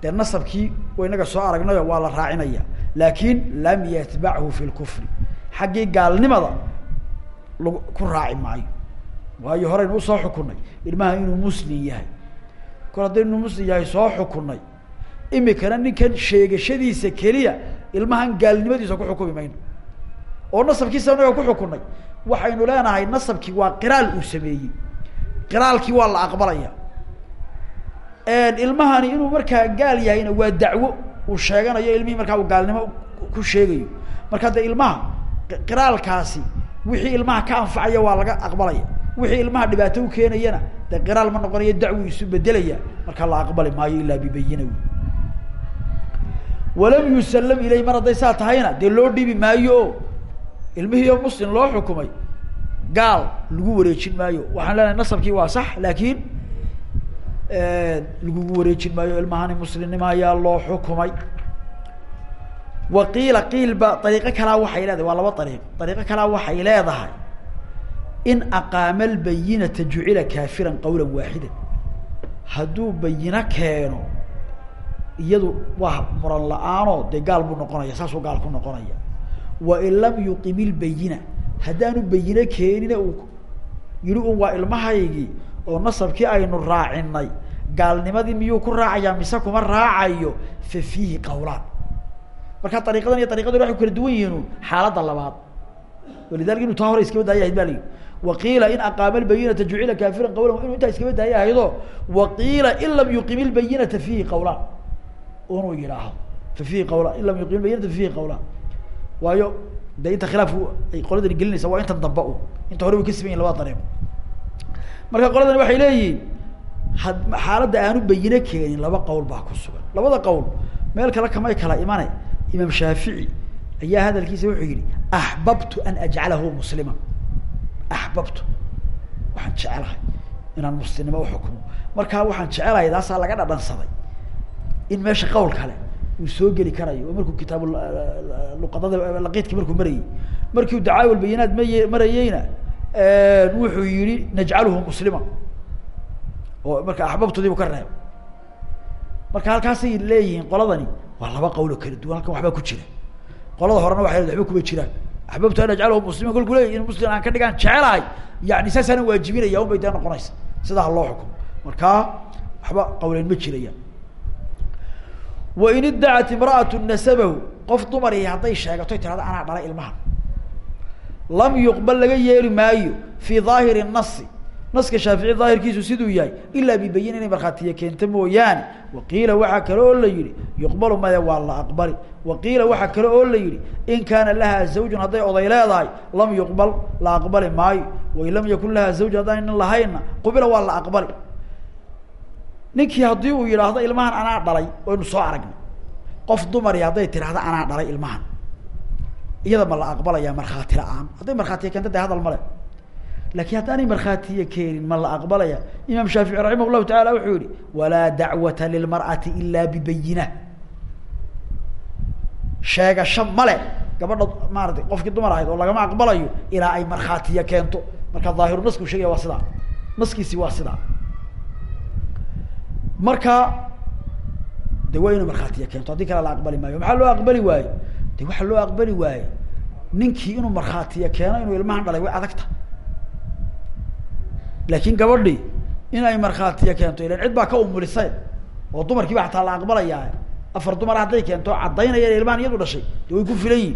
dee nasabkii wa inaga soo aragnayo waa la raacinaya. Laakin lam yatbachu fi lkufri xaggii gaalnimada lag ku raaci maayo. Waayo horeynu u soo xukunay. Ilmaha inuu muslim yahay. Kol haddaynu inuu muslim yahay soo xukunay imikana ninkan sheegashadiisa keliya ilmahan gaalnimadiisa ku xukumi mayno. Oo nasabkiisa inaga ku xukunay. Waxaynu leenahay nasabkii waa qiraal uu sameeyey. Qiraalkii waa la aqbalaya. Ilmahani inuu markaa gaal yahayna waa dacwo uu sheeganayo ilmihii markaa uu gaalnimo ku sheegayo. Marka de ilmaha qiraalkaasi wixii ilmaha ka anfacaya waa laga aqbalaya. Wixii ilmaha dhibaato u keenayana de qiraal ma noqonayo dacwi isu bedelaya markaa la aqbali maayo ilaa bibayina walam yusallam ilay mar hadday saa tahayna dee loo dhibi maayo? O ilmihiiyo muslim loo xukumay gaal lagu wareejin maayo. Waxaan leenahay nasabkii waa sax laakiin lagugu wareejin maayo. Ilmahani muslimnimo ayaa loo xukumay wa qiila qiilba dariiqo kalaa waxay leedahay waa laba dariiq dariiqo kalaa waxay leedahay in aqaama albayinata jucila kaafiran qawla waaxida hadduu bayino keeno iyadu waa muran la'aanoo dee gaal buu noqonaya saasuu gaal ku noqonaya. Wain lam yuqim ilbayina haddaanu bayine keenina uu yihi un waa ilmahaygii oo nasabkii aynu raacinay gaalnimadii miyuu ku raacayaa mise kuma raacayo fa fiihi qawlaan marka dariiqadan iyo dariqadan waxay kala duwan yihiin xaaladda labaad. Walidalika inu taa hore iskaba daaya ahayd in aqaama albayinata jucila kaafiran qawlan inuu intaa iskaba daaya ahaydo waqiila in lam yuqim ilbayinata fiihi qawlaan inuu yidhaaho fa fiihi qawlaan in lam yuqim ilbayinata fiihi qawlaan waayo de inta khilaafku ay qoladani gelinaysa waa intan damba inta hore way ka siman yihiin marka qoladani waxay leeyihiin xaaladda aanu bayine keenin laba qowl baa ku sugan. Labada qowl meel kale kamay kala imane imaam shaafici ayaa hadalkiisa wuxuu yihi axbabtu an ajcalahu muslima. Axbabtu waxaan jecelahay inaan muslimnimo uxukumo markaa waxaan jecelahay taasaa laga dhadhansaday in meesha qowl kale uu soo geli karayo markuu kitaab luqadada laqiidki markuu marayey markiu dacaawi albayinaat may marayeyna wuxuu yihi najcaluhu muslima. Oo marka axbabtodiibu ka reeb marka halkaasay leeyihiin qoladani waa laba qawlo kala duwan halkan waxbaa ku jira. Qolada horena leedahay waxba kuma jiraan. Axbabtu an ajcalahu muslima kolku leeyahy in muslim aan ka dhigaan jecelahay. Yani saasana waajibinaya un bay noqonaysa sidaa loo xukumo markaa waxba qawleyn ma jirayaan wain iddacat imra'atu nasabahu qof dumari hadday sheegato tirahdo anaa dhalay ilmahan. Lam yuqbal laga yeeli maayo fi daahiri nasi naska shaafici daahirkiisu siduu yahay ilaa bibayin inay markhaatiya keento mooyaane. Waqiila waxaa kale oo la yihi yuqbalu maya waa la aqbali. Waqiila waxaa kale oo la yihi in kaana lahaa zawjun hadday oday leedahay lam yuqbal la aqbali maayo. Wain lam yakun lahaa zawjun haddaanan lahaynna qubila waa la aqbali. Ninkii haddii uu yidhaahdo ilmahan anaa dhalay waynu soo aragnay. Qof dumari hadday tirahdo anaa dhalay ilmahan. Iyada ma la aqbalaya markhaati la'aan. Hadday markhaatiya keento de hadal male laakiin haddaanay markhaatiya keenin ma la aqbalaya imaam shaafici raximah llahu taala wuxuu yihi walaa dacwata lilmar'ati ila bibayina sheegasho male gabadha maarata qofkii dumar ahayd oo lagama aqbalayo ilaa ay markhaatiya keento marka dhaahiru naskuu sheegaya waa sidaa naskiisi waa sidaa marka de waa inuu markhaatiya keento haddii kale la aqbali maayo maxaa loo aqbali waaye de waxaa loo aqbali waaye ninkii inuu markhaatiya keeno inuu ilmahan dhalay way adagta laakin gabadhii in ay markhaatiya keento ilan cid baa ka umulisay oo dumarkiiba xataa la aqbalayaa afar dumar hadday keento caddaynaya in ilmahan iyadu dhashay de way ku filan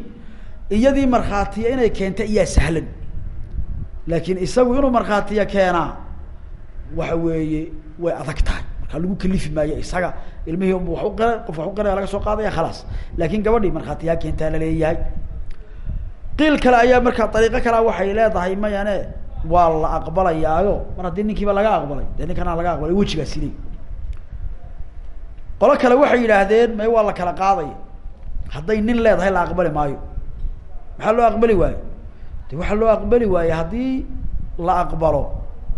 iyadii markhaatiya inay keenta iyaa sahlan. Laakin isagu inuu markhaatiya keenaa waxa weeye way adag tahay. Markaa lagu kalifi maayo isaga ilmihii wax uqira qof wax uqiraya laga soo qaadaya khalaas. Laakin gabadhii markhaatiyaa keentaa la leeyahay qiil kale ayaa markaa dariiqo kalea waxay leedahay mayane waa la aqbalayaayo. Mar haddii ninkiiba laga aqbalay dee ninkana laga aqbalay wejigaasi le qolo kale waxay yidhaahdeen may waa la kala qaadaya. Hadday nin leedahay la aqbali maayo. Maxaa loo aqbali waayo? De waxaa loo aqbali waaye haddii la aqbalo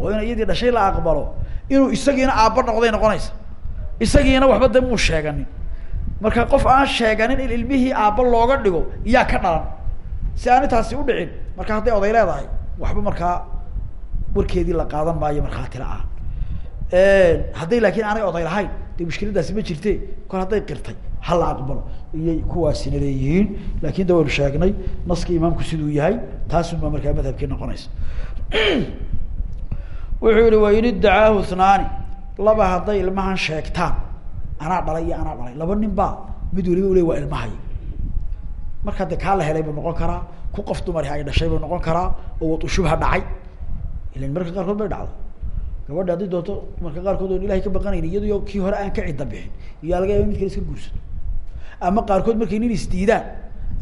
oo in iyadii dhashay la aqbalo inuu isagiina aabba noqday noqonaysa. Isagiina waxba de muu sheeganin. Marka qof aan sheeganin in ilmihii aabba looga dhigo iyaa ka dhalan. Si aan intaasi udhicin marka hadday oday leedahay waxba markaa warkeedii la qaadan maayo markhaati la'aan hadday laakiin aanay oday lahayn dee mushkiladaasi ma jirte kol hadday qirtay ha la aqbalo. Iyay kuwaasina leeyihiin. Laakin da waynu sheegnay naska imaamku siduu yahay taasunbaa markaa madhabkii noqonaysa. Wuxuu yihi wain iddacaahu hnaani laba hadday ilmahan sheegtaan anaa dhalay iyo anaa dhalay. Laba nin baa mid waliba ule waa ilmahay. Marka de kaa la helay buu noqon karaa ku qof dumari ay dhashay buu noqon karaa oo wadu shubha dhacay. Ilan marka qaarkood bay dhacdo. Gabadha haddii doonto marka qaarkood oon ilahay ka baqanayn iyadoo kii hore aan ka cidda bixin iyo laga yaaba mid kale iska guursato ama qaarkood markay nin isdiidaan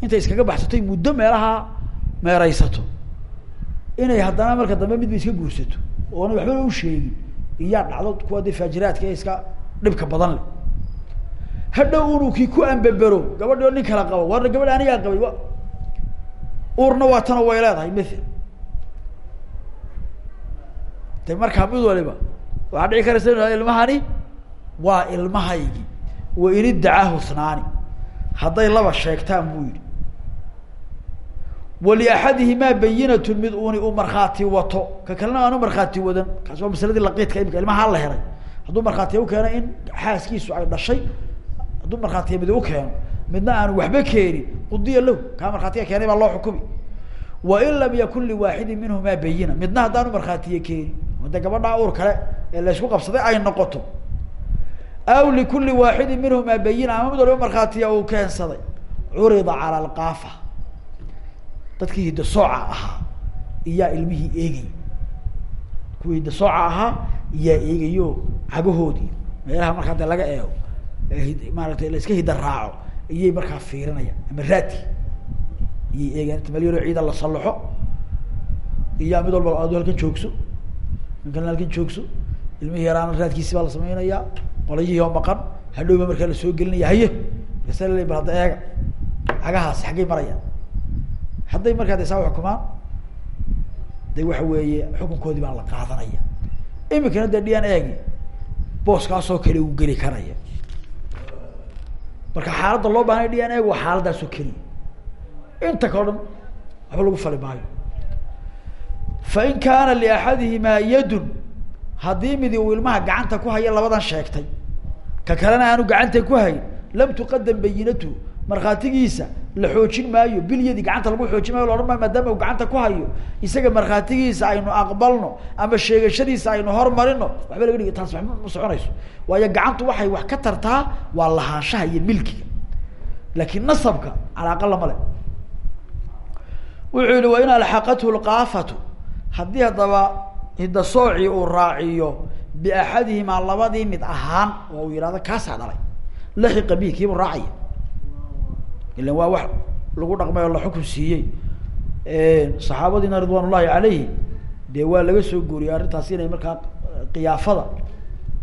intay iskaga baxsatoy muddo meelaha meeraysato. Inay haddana marka dambe midba iska guursato. Oona waxbana u sheegin iyaa dhacdo kuwa dee faajiraadka ee iska dhibka badan leh. Hadhow unu kii ku ambabero gabadhi nin kala qabo warna gabadh anigaa qabay uurna waa tana way leedahay mathel de markaa mid waliba waxaa dhici karaysa inu ilmahani waa ilmahaygi wa in iddacaahu hnaani hadday laba sheegtaan buu yihi waliaxadihimaa bayinatu mid uni uu markhaati wato. Ka kalena aanu markhaati wadan. Kaasi waa masaladii laqiidka imika ilmaha la helay. Hadduu markhaatiya ukeenay in xaaskiisu ay dhashay hadduu markhaatiya mid ukeeno midna aanu waxba keenin. Qudiya lahu kaa markhaatiga keenay baa loo xukumi. Wain lam yakun liwaaxidin minhumaa bayina midna haddaanu markhaatiye keenin. De gabadhaa uur kale ee laysku qabsaday ay noqoto. Aw likuli waaxidin minhumaa bayina ama mid waliba markhaatiya uu keensaday. Curida cala alqaafa. Dadkii hidda sooca ahaa iyaa ilmihii eegay. Kuwii hidda sooca ahaa iyaa eegayo cagahoodii meelaha markaa de laga eego maaratay la iska hidda raaco iyay markaa fiirinayaan ama raadki iyay eegaan inta meel yaroo ciida la sallaxo. Iyaa mid walba adu halkan joogso. In kalena halkan joogso. Ilmihii yaraana raadkiisi baa la samaynayaa qolayihii oo maqan. Hadhowba markaa la soo gelinaya. Haye markaasa la bal hadda eega. Cagahaasi xaggay marayaan. Hadday markaa de saa xukumaan de waxa weeye xukunkoodii baa la qaadanaya. Imikana dee d n egi booskaasoo kale uu geli karaya marka xaaladda loo baahanya d n eg waa xaaladaasoo keliya inta kao dhan waxba lagu fali maayo. Fain kaana liaxadihimaa yadun haddii midi uu ilmaha gacanta ku haya labadan sheegtay ka kalena aanu gacanta ku hayn lam tuqadam bayinatu markhaatigiisa la xoojin maayo bilyadi gacanta lagu xoojin maayo laodhan maayo maadaama uu gacanta ku hayo isaga markhaatigiisa aynu aqbalno ama sheegashadiisa aynu hormarino waxba laga dhigi taas waxba ma soconayso. Waayo gacantu waxay wax ka tartaa waa lahaanshaha iyo milkiga laakiin nasabka calaaqa lama le wuxuu yihi wa in alxaqathu lkaafatu haddii haddaba hidda soocii uu raaciyo biaxadihimaa labadii mid ahaan oo uu yihahdo kaasaa dhalay. Laxiqa bi kiibuu raacaya ilan waa wax lagu dhaqmay oo la xukun siiyey. Saxaabadiina ridwaan ullahi calayhi dee waa laga soo guuriyey arrintaas inay markaa kiyaafada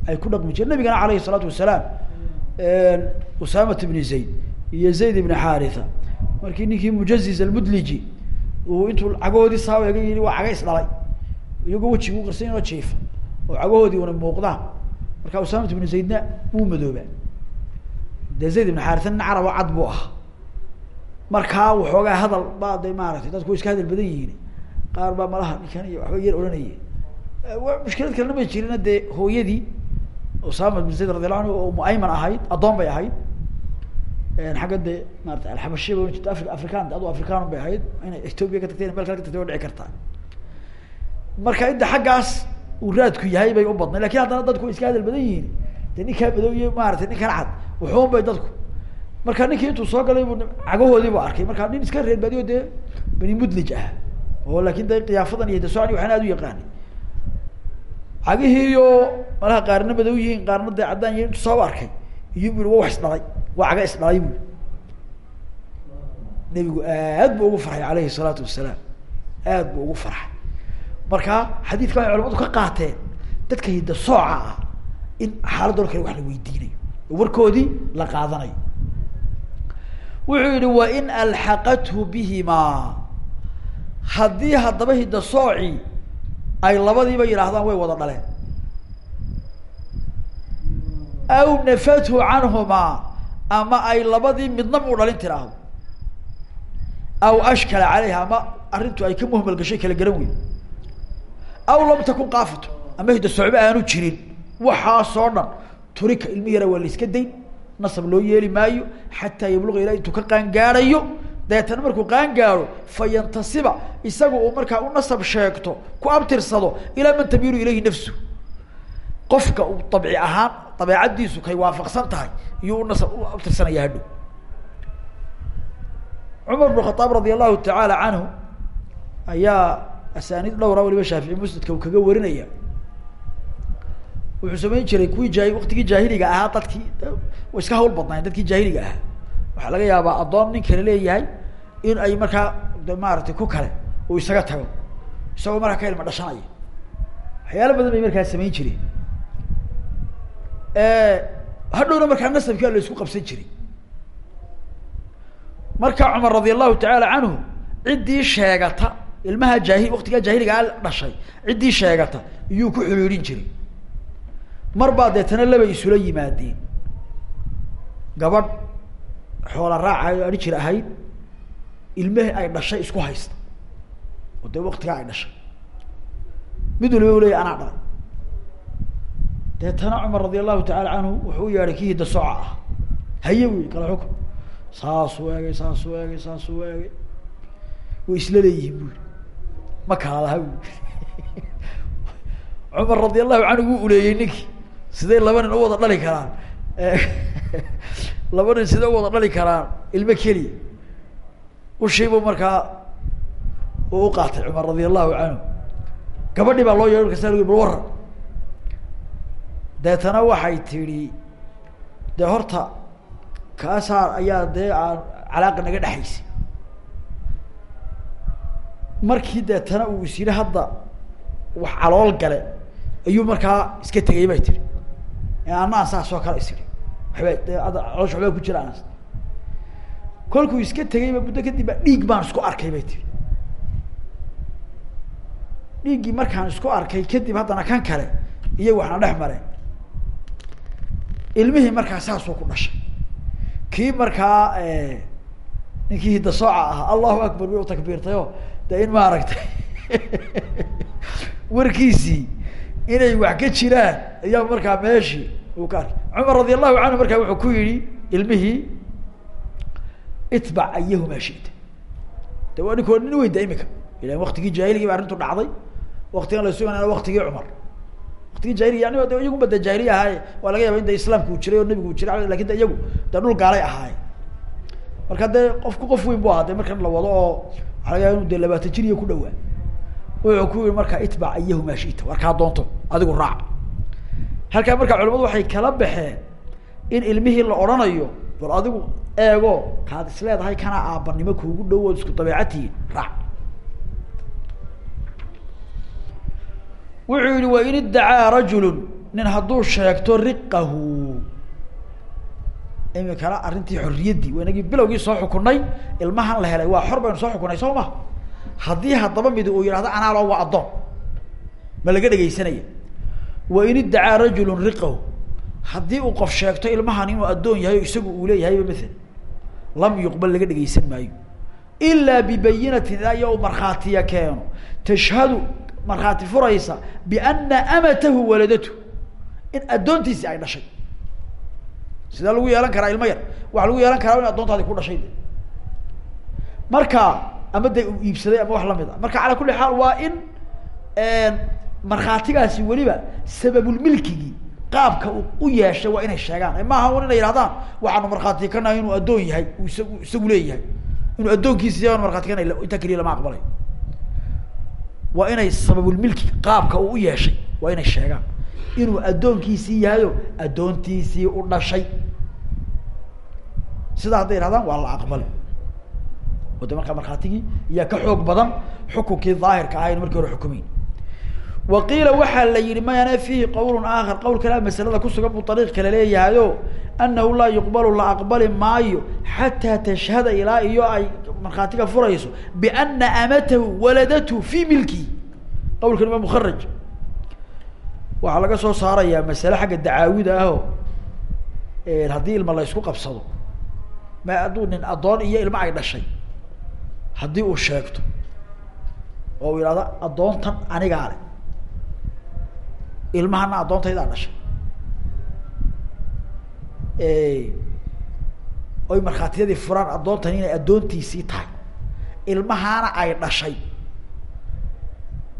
ay ku dhaqmi jireen. Nabigana alayhi isalaatu wasalaam usamat ibni zayd iyo zayd ibni xaritha markii ninkii mujaziz almudliji uu intuu cagahoodii saa eega yihi waa caga isdhalay iyagoo wejiga u qarsan oo jiifa oo cagahoodii una muuqdaan. Marka usamat ibnu zaydna wuu madoobaa. Dee zayd ibn xaritha nin carabo cad buu ahaa markaa waxoogaa hadal baa de maaragtay dadku way iska hadal badan yihiin. Qaar baa malaha ninkan iyo waxba yar odhanaya mushkilad kalena may jirina dee hooyadii usama bin zayd radi allahu anhu oo muayman ahayd addoon bay ahayd. Xagga dee maarata alxabashiya ba jirta afri african adu african bay ahayd. Inay ethoopia ka tagtay mel kale ka tagtay waa dhici kartaa. Marka inta xaggaas uu raadku yahay bay u badnay laakiin haddana dadku way iska hadal badan yihiin. De ninkaa madow iyo maaratay ninkan cad wuxuun bay dadku marka ninkii intuu soo galay bu cagahoodii bu arkay. Markaa nin iska reer badiyo dee bani mudlij ah. Oo laakin de kiyaafadan iyo dasoani waxaan aad u yaqaanay. Cagihiiyo malaha qaarna madow yihiin qaarna dee caddaan yihiin intu soo arkay iyo bu wa isdhalay. Waa caga isdhalay bu nebigu aad bu ugu farxay alayhi salaatu wasalaam aad bu ugu farxay. Marka xadiidka waxay culamadu ka qaateen dadka hidda sooca ah in xaaladoo kale wax la weydiinayo. Oo warkoodii la qaadanayo wuxuu yihi wain alxaqathu bihimaa haddii haddaba hidda soocii ay labadiiba yidhaahdaan way wada dhaleen. Aw nafathu canhumaa ama ay labadii midnaba u dhalin tiraahdo. Aw ashkala caleyha ama arrintu ay ka muhmal gashay kala garan weyn. Aw lam takun qaafatu ama hidda socbe aanu jirin. Waxaasoo dhan turika ilmi yara waa la iska dayn nasab loo yeeli maayo xataa yabluga ilaa intuu ka qaangaadhayo dabeetana markuu qaangaadho fa yantasiba isaga uu markaa u nasab sheegto ku abtirsado ilaa man tamiilu ilayhi nafsu. Qofka uu dabci ahaan dabeecaddiisu kay waafaqsan tahay iyuu unasab u abtirsanaya hadhow. Cumar bn khadaab radi allahu tacaala canhu ayaa asaaniid dhowra waliba shaafici musnadka uu kaga warinaya wuxuu samayn jiray kuwii jaa waktigii jaahiliga ahaa dadkii way iska hawl badnaayeen dadkii jaahiliga ahaa. Waxaa laga yaabaa addoon nin kale leeyahay in ay markaa maaragtay ku kale uu isaga tago isagoo markaa ka ilma dhashanaya. Waxyaalo badan bay markaa samayn jireen. Hadhowna markaa nasabkaa la isku qabsan jiray. Marka cumar radi allahu tacaala canhu ciddii sheegata ilmaha jaahi waktigaa jaahiligaa dhashay ciddii sheegata iyuu ku xiriirin jiray mar baa deetana labay isula yimaadeen. Gabadh xoola raacayo adhi jir ahayd ilmahii ay dhashay isku haysta. Oo dee waktigaa ay dhashay. Mid waliba u leeyahy anaa dhalay deetana cumar radi allahu tacaala canhu wuxuu u yeadhay kii hidda soca ah. Haye wey kala xukun saasuu eegay saasuu eegay saasuu eegay way isla leeyihiin buri ma kala laha cumar radi allahu canhu wuu uleeyey ninkii siday laba nin u wada dhali karaan? Laba nin siday u wada dhali karaan? Ilmo keliya ushiibuu markaa uu u qaatay cumar radi allahu canhu. Gabadhii baa loo yeehay markaasa lgu bal warran deetana waxay tidhi dee horta kaasaa ayaa dee aan calaaqa naga dhexaysay markii deetana uu is yidhi hadda wax calool gale ayuu markaa iska tegay bay tihi anaan saas oo kale is idhi waxba de ada caloosha waxbaa ku jira anas kolkuu iska tegayba muddo kadib dhiig baan isku arkay bay tihi dhiiggii markaan isku arkay kadib haddana kan kale iyo waxna dhex mareen ilmihii markaa saasuu ku dhashay. Kii markaa ninkii hidda sooca ahaa allahu akbar wi u takbiirtayo de in maaragtay warkiisii inay wax ka jiraan ayaa markaa meeshii uu ka arkay. Cumar radi allahu canhu markaa wuxuu ku yihi ilmihii itbac ayahumaa shita. De waa ninkoo nin weyn da imika ilan waktigii jaahiligi ba arrintu dhacday. Waktigan la suganana waktigii cumar. Waktigii jahiliga yani de iyagunba de jahiliya waa laga yaba in de islaamka uu jiray oo nebigu uu jiray laakiin de iyagu de dhul gaalay ahaaye marka dee qofku qof weyn bu ahaa de markan la wado oo waxa laga yaba inu de labaatan jir iyo ku dhawaa wuxuu ku yihi marka itbac ayahumaa shita warkaa doonto adigu raac. Halkaa markaa culamadu waxay kala baxeen in ilmihii la odhanayo bal adigu eego kaad is leedahay kana aabbanimo kuugu dhow ood isku dabeecatihiin raac. Wuxuu yihi wa in iddacaa rajulu nin hadduu sheegto riqahu. Imikana arrintii xorriyaddii inagii bilowgii soo xukunay ilmahan la helay waa xor baynu soo xukunay soo ma haddii haddaba mid uu yidhahdo anaalo waa addoon. Ma laga dhegaysanaya wa in iddacaa rajulu riqahu. Haddii uu qof sheegto ilmahan inuu addoon yahay o isagu uu leeyahayba maala lam yuqbal laga dhegaysan maayo. Ilaa bibayinatin ilaa iyo u markhaatiya keeno. Tashhadu markhaati furaysa biana amatahu waladatu in addoontiisi ay dhashay. Sidaa lagu yeelan karaa ilmo yar waxaa lagu yeelan karaa in addoontaadi ku dhashay. Marka ama de iibsaday ama wax la mid a marka calaa kulli xaal waa in markhaatigaasi weliba sababulmilkigii qaabka u yeeshay waa inay sheegaan. Maaha un inay yihahdaan waxaanu markhaati ka nahay inuu addoon yahay isagu leeyahay. Inuu addoonkiisi yaanu markhati ka nahy intaa keliya lama aqbalay waa inay sababulmilki qaabka uu u yeeshay waa inay sheegaan. Inuu addoonkiisii yahayo addoontiisii u dhashay. Sidaa hadday yihahdaan waa la aqbalay o de markaa ka xoog badan xukunkii daahirka ahayn markii hore xukumeyn wa qiila waxaa la yihi mayane fiihi qowlun aakhar. Qowl kalea masalada kusugan buu ariiq kale leeyahayo anahu laa yuqbalu la aqbali maayo xataa tashhada ilaa iyo ay markhaatiga furayso biana amatahu waladatu fi milki. Qawlkan waa mukaraj waxaa laga soo saarayaa masale xagga dacaawida aho haddii ilma la ysku qabsado ma hadduu nin addoon iyo ilmo ay dhashay haddii uu sheegto oo uu yihahdo addoontan anigaa le ilmahana addoontaydaa dhashay. Oy markhaatiyadii furaan addoontan inay addoontiisii tahay. Ilmahaana ay dhashay.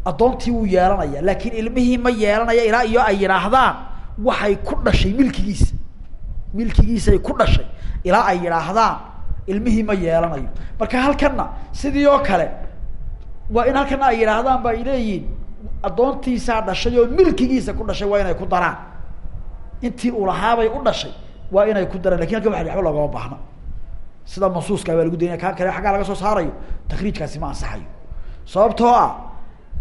Addoontii wuu yeelanaya laakiin ilmihii ma yeelanaya ilaa iyo ay yidhaahdaan waxay ku dhashay milkigiisa. Milkigiisay ku dhashay ilaa ay yidhaahdaan ilmihii ma yeelanayo. Marka halkana sidii oo kale waa in halkana ay yidhaahdaan ba ay leeyihiin addoontiisaa dhashay oo milkigiisa ku dhashay waa inay ku daraan. Intii uu lahaabay u dhashay waa inay ku daraan. Lakin halkan waa waba loogama baahna. Sida mansuuska baa lagu daynaya kaa kale xaggaa laga soo saarayo takriijkaasi ma ansaxayo. Sababtoo ah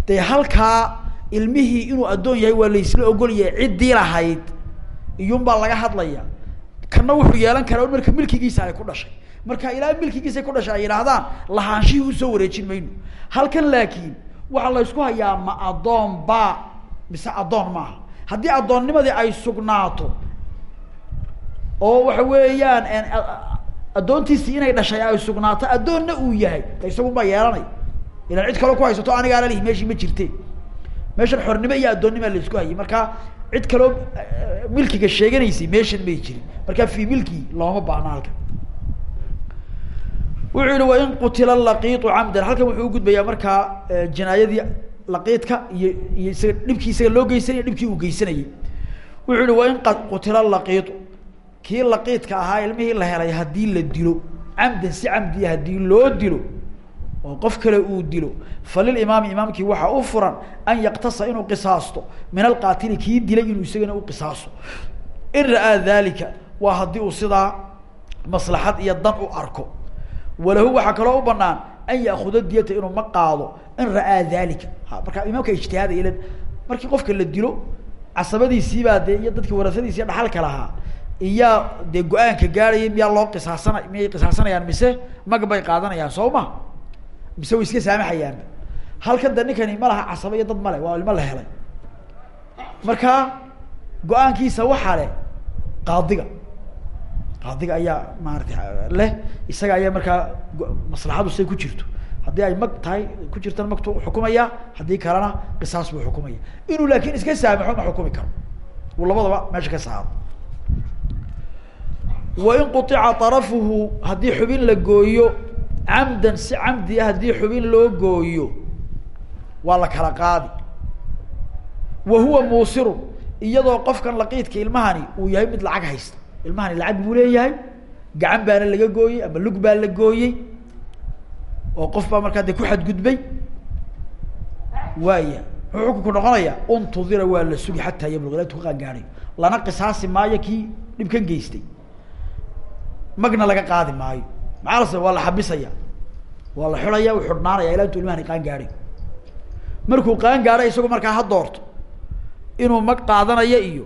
dee halkaa ilmihii inuu addoon yahay waa laysla ogolyahay ciddii lahayd iyun baa laga hadlaya kana wuxuu yeelan karaa marka milkigiisa ay ku dhashay marka ilaa milkigiisa ku dhashay ay yidhaahdaan lahaanshihii u soo wareejin mayno. Halkan laakiin waxaa la ysku hayaa ma addoon ba mise addoon maaha. Haddii addoonnimadii ay sugnaato oo waxa weeyaan addoontiisii inay dhashay ay sugnaato addoonna uu yahay de isagun baa yeelanay. Ilaan cid kaloo ku haysato anigaa lalihi meeshii ma jirte. Meeshan xornimo iyo addoonnima la isku hayay. Marka cid kaloo milkiga sheeganaysay meeshan may jirin. Marka fi milki looma baahna halkan wuxuu yihi wain qutila laqiitu camdan halkan wuxuu ugudbayaa markaa jinaayadii laqiidka iyo isaga dhibkii loo geysanaya dhibkii uu geysanayay. Wuxuu yihi wain qutila laqiitu kii laqiidka ahaa ilmihii la helay haddii la dilo camdan si camdiya haddii loo dilo oo qof kale uu dilo falilimaami imaamkii waxaa u furan an yaktasa inuu qisaasto min alqaatili kii dilay inuu isagana u qisaaso in ra'aa dalika waa uu sidaa maslaxad iyo dan u arko walahu waxaa kaloo u banaan an yaakuda diyata inuu ma qaado in ra'aa dalika markaa imaamka ijtihaadaya ilan markii qofka la dilo casabadiisiibaa dee iyo dadkii warasadiisi dhaxalka lahaa iyaa dee go'aanka gaadhaya miyaa loo qisaasana miyay qisaasanayaan mise mag bay qaadanayaan soo ma? Mise way iska saamaxayaanba halkan de ninkani ma laha casaba iyo dad male waa ilmo la helay. Marka go'aankiisa waxaa leh qaadiga qaadiga ayaa maarata leh isaga ayaa markaa maslaxadu say ku jirto. Haddii ay mag tahay ku jirtana magtu xukumaya haddii kalena qisaas buu xukumaya. Inuu laakin iska saamaxo ma xukumi karo. Uu labadaba meesha ka saaro. Wain quطica طarafuhu haddii xubin la gooyo camdan si camdi ah haddii xubin loo gooyo waa la kala qaadi. Wa huwa muusirun iyadoo qofkan laqiidka ilmahani uu yahay mid lacag haysta ilmahani lacag buu leeyahay gacan baana laga gooyey ama lug baa la gooyey oo qof baa markaa de ku xadgudbay waaya muxuu xukunku noqonaya untudira waa la sugi xataa yablug ila intu ka qaangaadhayo lana qisaasi maayo kii dhibkan geystay. Magna laga qaadi maayo. Maxaa la waa la xabisaya. Waa la xidhaya u xidhnaanaya ilaa intuu ilmahani qaan gaadhay. Markuu qaan gaadhay isagu markaa ha doorto inuu mag qaadanayo iyo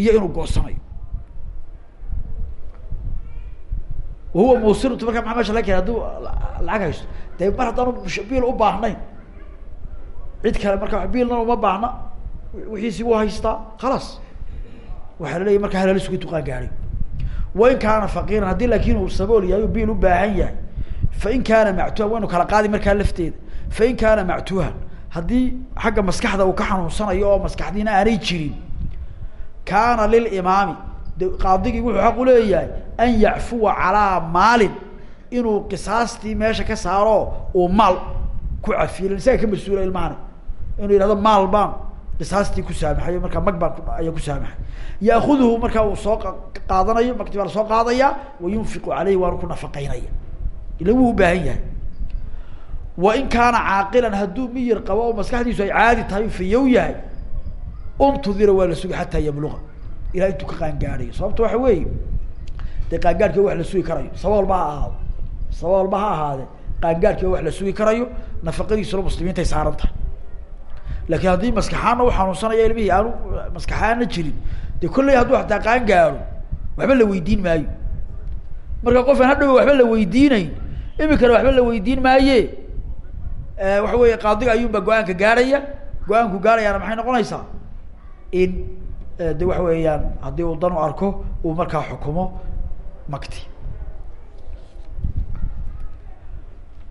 iyo inuu goosanayo wahuwa muusirtu markaa maa meesha laga keen haduu lacag haysto dee mar haddaanu biil u baahnayn cid kale marka biilna uma baahna wixiisi wuu haystaa khalaas waxaa la leeyahy markaa halala suga intuu qaan gaadhay wain kaana faqiiran haddii laakin uu sabool yahay biil u baahan yahay fain kaana mactuhan waynu kala qaadi markaa lafteeda fain kaana mactuhan haddii xagga maskaxda uu ka xanuunsanayo oo maskaxdiina aanay jirin kaana lilimaami de qaadigii wuxuu xaq uleeyahay an yacfuwa calaa maalin inuu qisaastii meesha ka saaro uu maal ku cafiyo isaga ka mas'uula ilmahani inuu yihahdo maal baan qisaastii ku saamaxayo markaa mag baan ku saamaxay. Yaakuduhu markaa uu soo qaadanayo magti baa qaadaya wa yunfiqu caleyhi waanu ku nafaqeynaya ila wuu ubaahan yahay. Wain kaana caaqilan hadduu miyir qabo oo maskaxdiisu ay caadi tahay fayow yahay untudira waa la sugi xataa yabluga ilaa intuu ka qaangaadhayo sababta waxa weeye dee qaangaadhki wax la sugi karayo. Saba walba ha ahaado saba walba ha ahaadee qaangaadhki wax la sugi karayo nafaqadiisuna muslimiintay saaran tahay laakiin haddii maskaxaana uxanuunsanaya ilmihii aanu maskaxaana jirin de kolley hadduu hataa qaan gaaro waxba la weydiin maayo. Marka qofkan hadhow waxba la weydiinayn imikana waxba la weydiin maaye. Waxa weeye qaadiga ayuunba go'aanka gaarhaya go'aanku gaarayaana maxay noqonaysaa? In de waxa weeyaan haddii uu dan u arko uu markaa xukumo makti.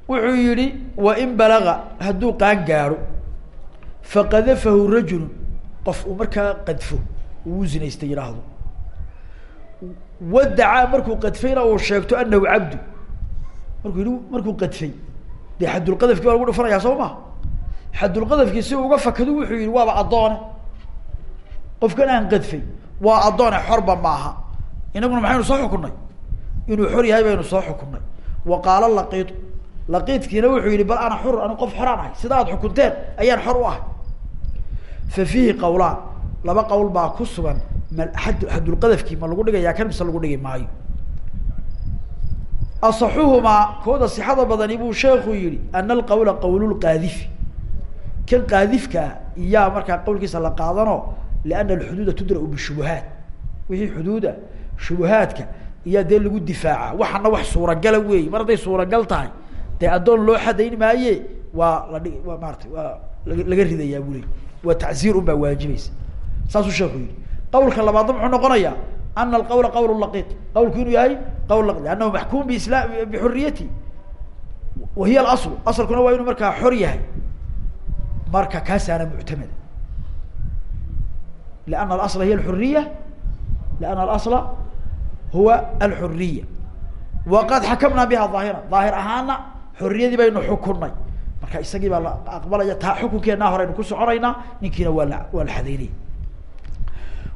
Wuxuu yihi wain balaga hadduu qaan gaaro faqadafahu rajulu qof uu markaa qadfo uu zinaystay yidhaahdo wadacaa markuu qadfayna uu sheegto anahu cabdu. Markuu yihi markuu qadfay. Dee xadulqadafkii baa lagu dhufanayaa soo ma? Xadulqadafkii si uga fakado wuxuu yihi waaba addoone qofkan aan qadfay. Waa addoone xorba maaha inaguna maxaynu soo xukunay inuu xor yahay baynu soo xukunay wa qaala laqiitu laqiidkiina wuxuu yihi bal ana xur anu qof xoraan ahay. Sida aad xukunteen ayaan xor u ahay. Fa fiihi qawlaan. Laba qawl baa ku sugan. Ma ad xadulqadafkii ma lagu dhigayaa kan mise lagu dhigi maayo. Asaxuhumaa kooda sixada badani buu sheekhu yihi ana alqawla qawlulqaadifi kan qaadifkaa iyaa markaa qawlkiisa la qaadano liana alxuduuda tudra-u bishubuhaat wixii xuduuda shubuhaadka iyaa dee lagu difaaca waxana wax suuragala weey mar hadday suuragal tahay dee addoon loo xadayn maaye waa la dhig waa maarata waa laga ridayaa buu ley waa tacziir un baa waajibaysa saasuu sheeku yihi qawlka labaadna muxuu noqonayaa ana alqawla qawl laqiit qawlku inuu yahay qawl laqit anahu maxkuum bisla bixuriyati wa hiya alaslu asalkuna waa inuu markaa xor yahay marka kaasaana liana alasla hiya alxuriya liana alasla huwa alxuriya waqad xakamnaa biha aahira daahir ahaana xorriyadii baynu xukunay marka isagii baa la aqbalaya taa xukunkeenaa horeynu ku soconaynaa ninkiina waa la xadaynaya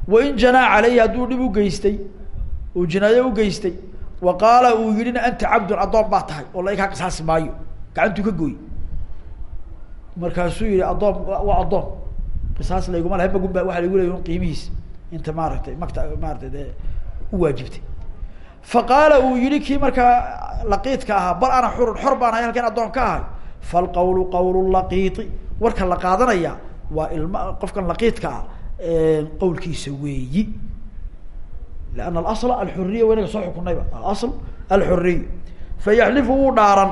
wain janaa caleyhi hadduu dhib ugeystay uu jinaayo ugeystay wa qaala uu yidhina anta cabdun addoon baa tahay oo la kaa qisaasi maayo gacantuu ka gooy markaasuu yihi addoon waa addoon qisaas layguma laha magun ba waxaa lagu leeya un qiimihiisa inta maaragtay makta maaratay dee uwaajibtay fa qaala uu yihi kii markaa laqiidka ahaa bal ana xurun xor baan ahay halkan addoon ka ahay. Falqawlu qawl laqiiti warka la qaadanaya waa ilma qofkan laqiidka ah qawlkiisa weeyi. Liana alasla alxuriya wa inaga soo xukunayba alasl alxuriya fayaxlifu wuu dhaaran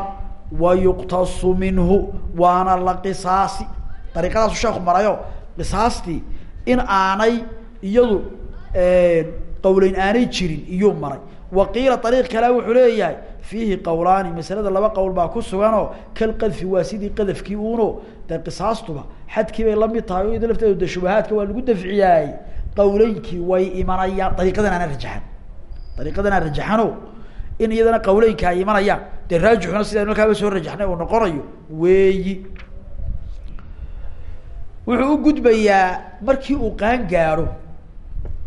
wa yuqtasu minhu waana la qisaasi. Dariiqadaasu sheeku marayo qisaastii in aanay iyadu qawleyn aanay jirin iyuu maray. Wa qiila ariiq kale wuxuu leeyahay fiihi qawlaani masalada laba qowl baa ku suganoo kalqadfi waa sidii qadafkii uuno dee qisaastuba xadkii la mid tahay o lafteedu de shubahaadka waa lagu dafciyaay qawleynkii way imanayaan. Dariiqadan aanaa rajaxan. Dariiqadan aan rajaxano in iyadana qawleynka ay imanayaan. Dee raajixuna sidaynu halkaaba soo rajaxnay uu noqonayo weeyi wuxuu u gudbayaa markii uu qaan gaadho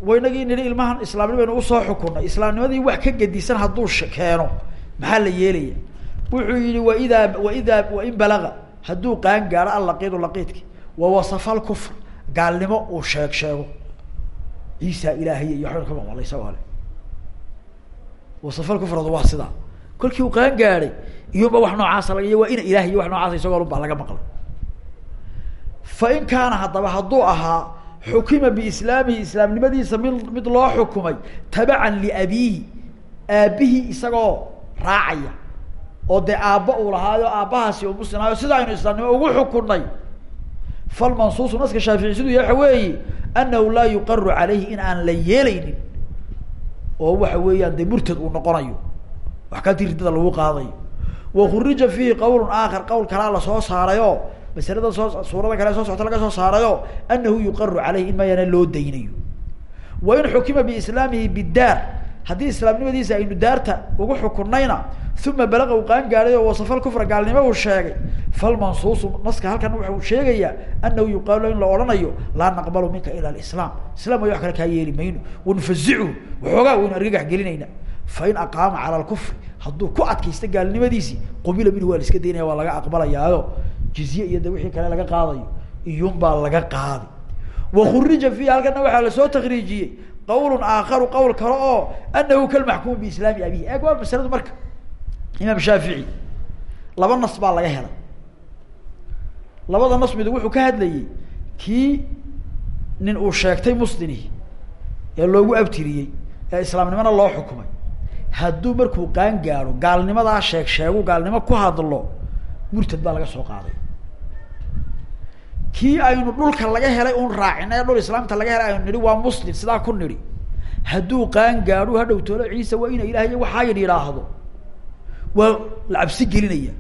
waynagii nidhi ilmahan islaamnimo aynu u soo xukunay. Islaamnimadii wax ka gedisan hadduu keeno maxaa la yeelaya? Wuxuu yihi waidaa waidaa wain balaga. Hadduu qaan gaadho allaqiidu laqiidki. Wa wasafa alkufr gaalnimo uu sheeg sheego. Ciisa ilaahiy iyo waxbaynu ka maqmalay isagoo ale wasafa alkufradu waa sidaa. Kolkii uu qaan gaadhay iyuba wax noocaasa laga waa ina ilaah iyo wax noocaasa isagoo lun baa laga maqlay fa in kaana haddaba hadduu ahaa xukima biislaamihi islaamnimadiisa mid mid loo xukumay tabacan liabiihi aabbihii isagoo raacaya oo dee aabba uu lahaayo aabbahaasi uu muslimaayo sida aynu islaamnimo ugu xukunay falmansuusu naska shaafici siduu yahay waxa weeye anahu laa yuqaru calayhi in aan la yeelaynin oo waxa weeyaan dee murtad uu noqonayo. Axkaamtii riddada lagu qaadayo. Wa khurija fiihi qawlun aakhar qawl kalaa la soo saarayo masalada soo suurada kale soo socota laga soo saarayo anahu yuqaru caleyhi in mayana loo daynayo. Wa in xukima biislaamihi bidaar haddii islaamnimadiisa aynu daarta ugu xukunayna uma balaga uu qaan gaadhay oo wasafa kufra gaalnimo uu sheegay falmansuusu naska halkan wuxuu sheegayaa anahu yuqaalu in la odhanayo laa naqbalu minka ila lislaam islam way wax kale kaa yeeli mayno. Wanufazichu waxoogaa waynu argagax gelinayna. Fain aqaama cala lkufri hadduu ku adkaysta gaalnimadiisii qubila minhu waa la iska daynaya waa laga aqbalayaayo jizye iyo de wixii kale laga qaadayo iyun baa laga qaadi. Wakurija fiihi halkana waxaa la soo takriijiyey qawl aakaru qawl kale oo anahu kalmaxkuum biislaami abihi eeg waa masaladu marka imaam shaafici laba nas baa laga helay. Labada nas mid wuxuu ka hadlayey kii nin uu sheegtay muslini ee loogu abtiriyey ee islaamnimona loo xukumay. Hadduu markuu qaan gaadho gaalnimadaa sheeg sheegu gaalnimo ku hadlo murtad baa laga soo qaaday kii aynu dhulka laga helay un raacin ee dhul islaamta laga helay aynu nidhi waa muslim sidaa ku nidhi. Hadduu qaan gaadho hadhow toolo ciise waa ina ilaahay waxaa yidhi yidhaahdo. Waa la cabsi gelinaya.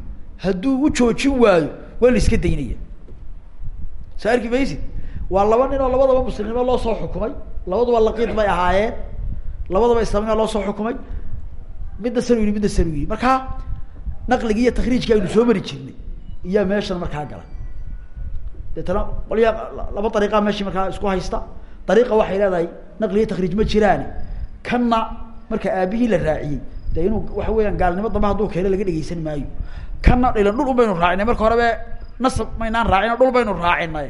Hadduu u joojin waayo waa la iska daynaya. Soo arki waa laba nin oo labadaba muslimnimo loo soo xukumay. Labaduba laqiid bay ahaayeen. Labadaba islaamnima loo soo xukumay. Midna sanu yidhi midna sanu yidhi. Markaa naqligii iyo takriijki aynu soo mari jirnay. Iyaa meeshan markaa gala deetana qolyaa laba dariiqaa meeshii markaa isku haysta. Dariiqa waxay leedahay naqli iyo takriij ma jiraani. Kanna marka aabihii la raaciyey de inuu waxa weeyaan gaalnimo dambe hadduu keeno laga dhegeysan maayo. Kanna ilan dhul un baynu raacinay marka horebe nasab maynaan raacino dhul baynu raacinay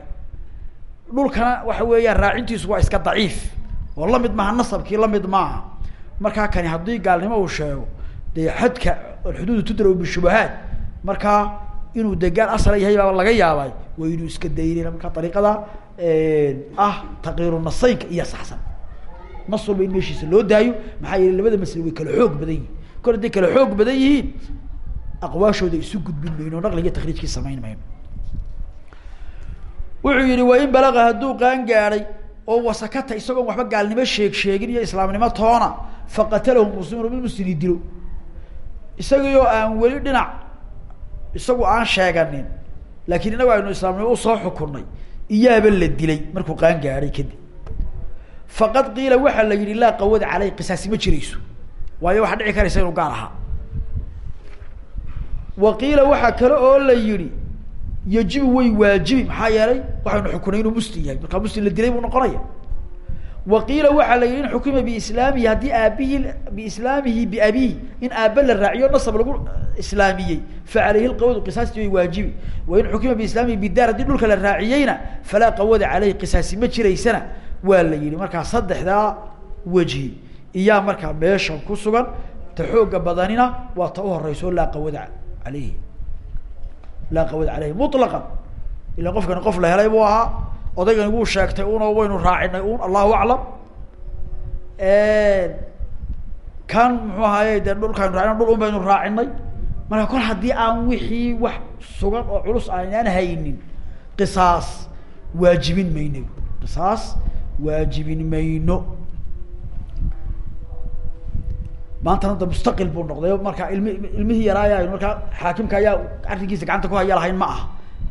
dhulkana waxa weeyaan raacintiisu waa iska daciif. Oo la mid maaha nasabkii la mid maaha. Markaa kani haddii gaalnimo uu sheego dee xadka alxuduudu tudraw bishubahaat markaa inuu de gaal asala yahay baa laga yaabay. Waa inuu iska daynayna markaa dariiqada ah taqiiru nasaynka iyo saxsan. Nas walba meeshiisa loo daayo maxaa yeele labada masle way kala xoog badan yihiin kol hadday kala xoog badan yihiin aqwaashooda isu gudbin mayno naqliga takriijkii samayn mayno. Wuxuu yihi wain balaga hadduu qaan gaadhay oo wasakata isagoon waxba gaalnimo sheeg sheegin iyo islaamnimo toona faqatalahu muslimun mid muslimi dilo. Isagii oo aan weli dhinac isagu aan sheeganin laakiin inagu aynu islaamnimo u soo xukunay iyaaba la dilay markuu qaan gaadhay kadib. Faqad qiila waxaa la yihi laa qawada caleyh qisaasi ma jirayso. Waayo waxaa dhici karaysa inuu gaal ahaa. Wa qiila waxaa kale oo la yihi yajibu way waajibi maxaa yeelay waxaynu xukunay inuu muslim yahay. Markaa muslim la dilay buu noqonaya wa qiila waxaa la yihi in xukima biislaamihi haddii aabihi biislaamihi biabihi in aaba la raaciyo nasab lagu islaamiyey fa caleyhi lqawadu qisaasti way waajibi. Wa in xukima biislaamihi bidaar haddii dhulka la raaciyeyna falaa qawada caleyhi qisaasi ma jiraysana. Waa la yihi markaa saddexdaa wejhi iyaa markaa meeshan ku sugan ta xooga badanina waa ta uhoreyso laa qawada caleyhi laa qawad aleyhi mulaqan ila qofkani qof la helay buu ahaa odaygani wuu sheegtay uno waynu raacinay un allahu aclam. Kan muxuu ahaaye dee dhulkaaynu raacina dhul un baynu raacinay. Marka kol haddii aan wixii wax sugan oo culus aynaan haynin qisaas waajibin mayno qisaas waajibin mayno. Maantana da mustaqil buu noqday. Markaa ilmi ilmihii yaraayaaynu markaa xaakimka ayaa arrinkiisa gacanta ku haya lahayn ma aha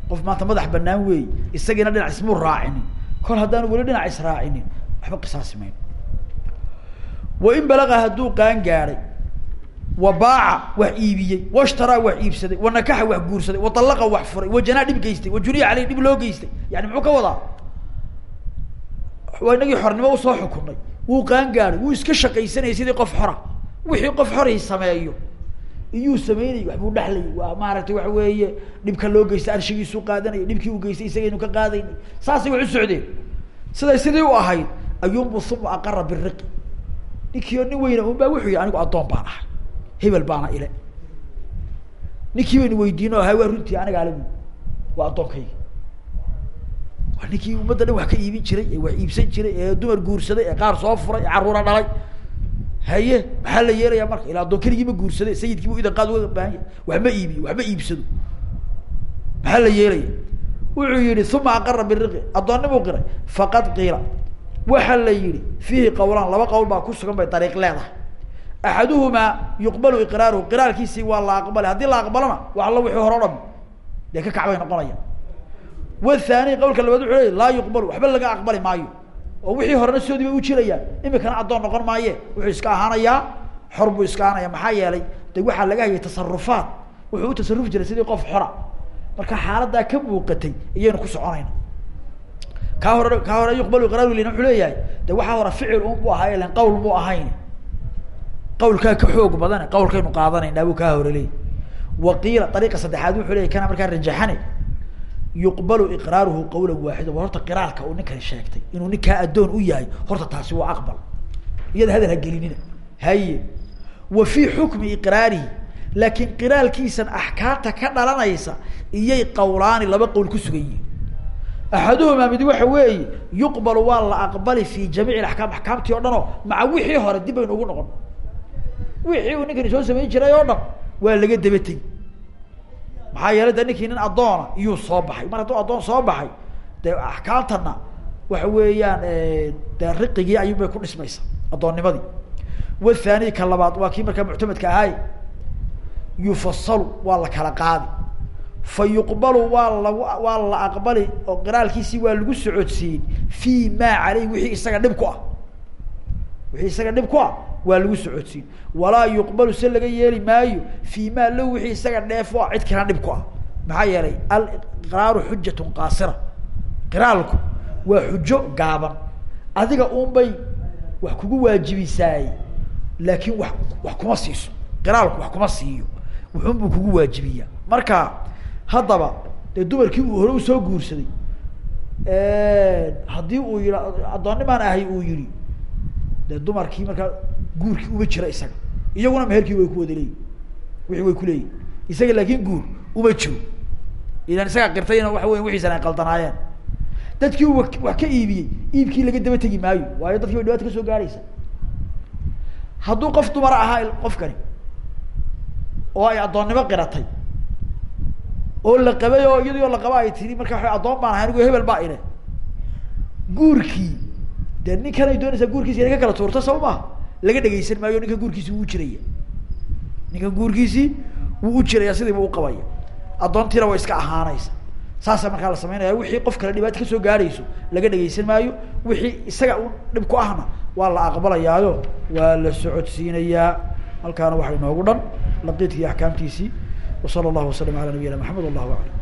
qof maanta madax banaan weey isagiina dhinac ismuu raacinin. Kol haddaanu weli dhinac israacinin waxba qisaasi mayno wain balaga hadduu qaan gaadhay wa baaca wax iibiyey washtaraa wax iibsaday wa nakaxa wax guursaday wa dallaqa wax furay wa janaa dhib geystay wa juniya caleyh dhib loo geystay yani muxuu ka wadaa? Waa inagii xornimo u soo xukunay wuu qaan gaadhay wuu iska shaqaysanayay sidii qof xora. Wixii qof xoray sameeyo iyuu sameynayay waxbuu dhexlayay waa maaragtay waxa weeye dhibka loo geystay arshigiisuu qaadanayay dhibkii uu geystay isagaynu ka qaadaynay. Saasay wax u socdeen. Siday sidii u ahayd ayuunbu uma aqara biriqi ninkii oo nin weyna un baa wuxuu yihi anigu addoon baan ahay. Hebel baana ile. Ninkii baynu weydiino ahay waa runtii aniga ale waa addoonkayga. Waa ninkii ummadda dhan wax ka iibin jiray ee wax iibsan jiray ee dumar guursaday ee qaar soo furay ee carruura dhalay haye maxaa la yeelaya marka? Ilaa addoon keligii ma guursade sayidkii bu idan qaad uga baahan yahay wax ma iibiyo wax ma iibsado. Maxaa la yeelaya wuxuu yihi uma aqara biriqi addoonnimuu qiray. Faqad qiila. Waxa la yihi fiihi qawlaan laba qowl baa ku sugan bay dariiq leedahay. Axaduhumaa yuqbalu iqraaruhu. Qiraarkiisii waa la aqbalay. Haddii la aqbalona wax alla wixii hore o dham dee ka kacbay noqonaya. Wathani qawlka labaad wuxuu leey laa yuqbalu. Waxba laga aqbali maayo oo wixii horena soodii bay u jirayaan imikana addoon noqon maaye wuxuu iska ahaanayaa xor buu iska ahaanaya maxaa yeelay de waxaa laga hayay tasarufaat wuxuu u tasarufi jiray sidii qof xora. Marka xaaladaa ka muuqatay iyaynu ku soconayna kaa hore kaa hore yuqbalu iqraaru lina wuxuu leeyahay de waxaa hore ficil un bu ahaa ilan qawl mu ahayn. Qawlkaa ka xoog badane qawlkaynu qaadanaynaa buu kaa hore leeyay waqiila ariiqa saddexaad wuxuu leeyay kana markaa rajaxane yuqbalu iqraaruhu qawla waaxida. War horta qiraalka uu ninkani sheegtay inuu ninkaa addoon u yahay horta taasi waa aqbal. Iyada hadal ha gelinina. Haye wa fii xukmi iqraarihi laakiin qiraalkiisan axkaamta ka dhalanaysa iyay qawlaani laba qowl ku sugan yihiin. Axaduhumaa mid waxa weeye yuqbalu waa la aqbali fi jamiici axkaam. Axkaamtii o dhan maca wixii hore dib baynu ugu noqon. Wixii uu ninkani soo samayn jiray oo dhan waa laga daba tegi maxaa yeelay de ninkii nin addoona iyuu soo baxay. Mar hadduu addoon soo baxay dee axkaamtana waxa weeyaan dee riqigii ayuun bay ku dhismaysa addoonnimadii wathani ka labaad waa kii markaa muctamadka ahaay yufasalu waa la kala qaadi. Fa yuqbalu waa lagu waa la aqbali oo qiraalkiisii waa lagu socodsiin fi ma caleyh wixii isaga dhib ku ah. Wixii isaga dhib ku ah waa lagu socodsiin walaa yuqbalu se laga yeeli maayo fi ma low wixii isaga dheef o ah cid kalena dhib ku ah. Maxaa yeelay aliqraaru xujatun qaasira. Qiraalku waa xujo gaaban. Adiga un bay wax kugu waajibisaay laakin wax wax kuma siiso. Qiraalku wax kuma siiyo. Wuxun buu kugu waajibiya marka haddaba dee dumarkii uu hore u soo guursaday haddii uu yia addoonnimaan ahay uu yihi dee dumarkii markaa guurkii uma jira isaga. Iyaguna meherkii way ku wada leeyihiin wixii way kuleeyihin isaga laakin guur uma jiro. Idan isaga qirtayna waxa weya wixiisan ay qaldanaayeen dadkii wax ka iibiyey iibkii laga daba tegi maayo. Waayo dadkii bay ka soo gaaraysa. Hadduu qof dumar ahaa qofkani oo ay addoonnimo qiratay oo la qabay oo iyadii oo la qaba ay tiri marka waa addoon baan ahay anigo hebel baa ile guurkii dee ninkan ay doonaysaa guurkiisi inay ka kala tuurto saba laga dhegeysan maayo ninka guurkiisi wuu jiraya. Ninkan guurkiisii wuu u jiraya sidiiba u qabaya. Addoontiina way iska ahaanaysa. Saasaa markaa la samaynaya wixii qof kale dhibaato ka soo gaadhayso laga dhegeysan maayo wixii isaga u dhib ku ahna waa la aqbalayaayo waa la socodsiinayaa halkaana waxaa noogu dhan laqiidka iyo axkaamtiisii wasala allahu wasalam alaa nabiyina maxamed wallahu aclam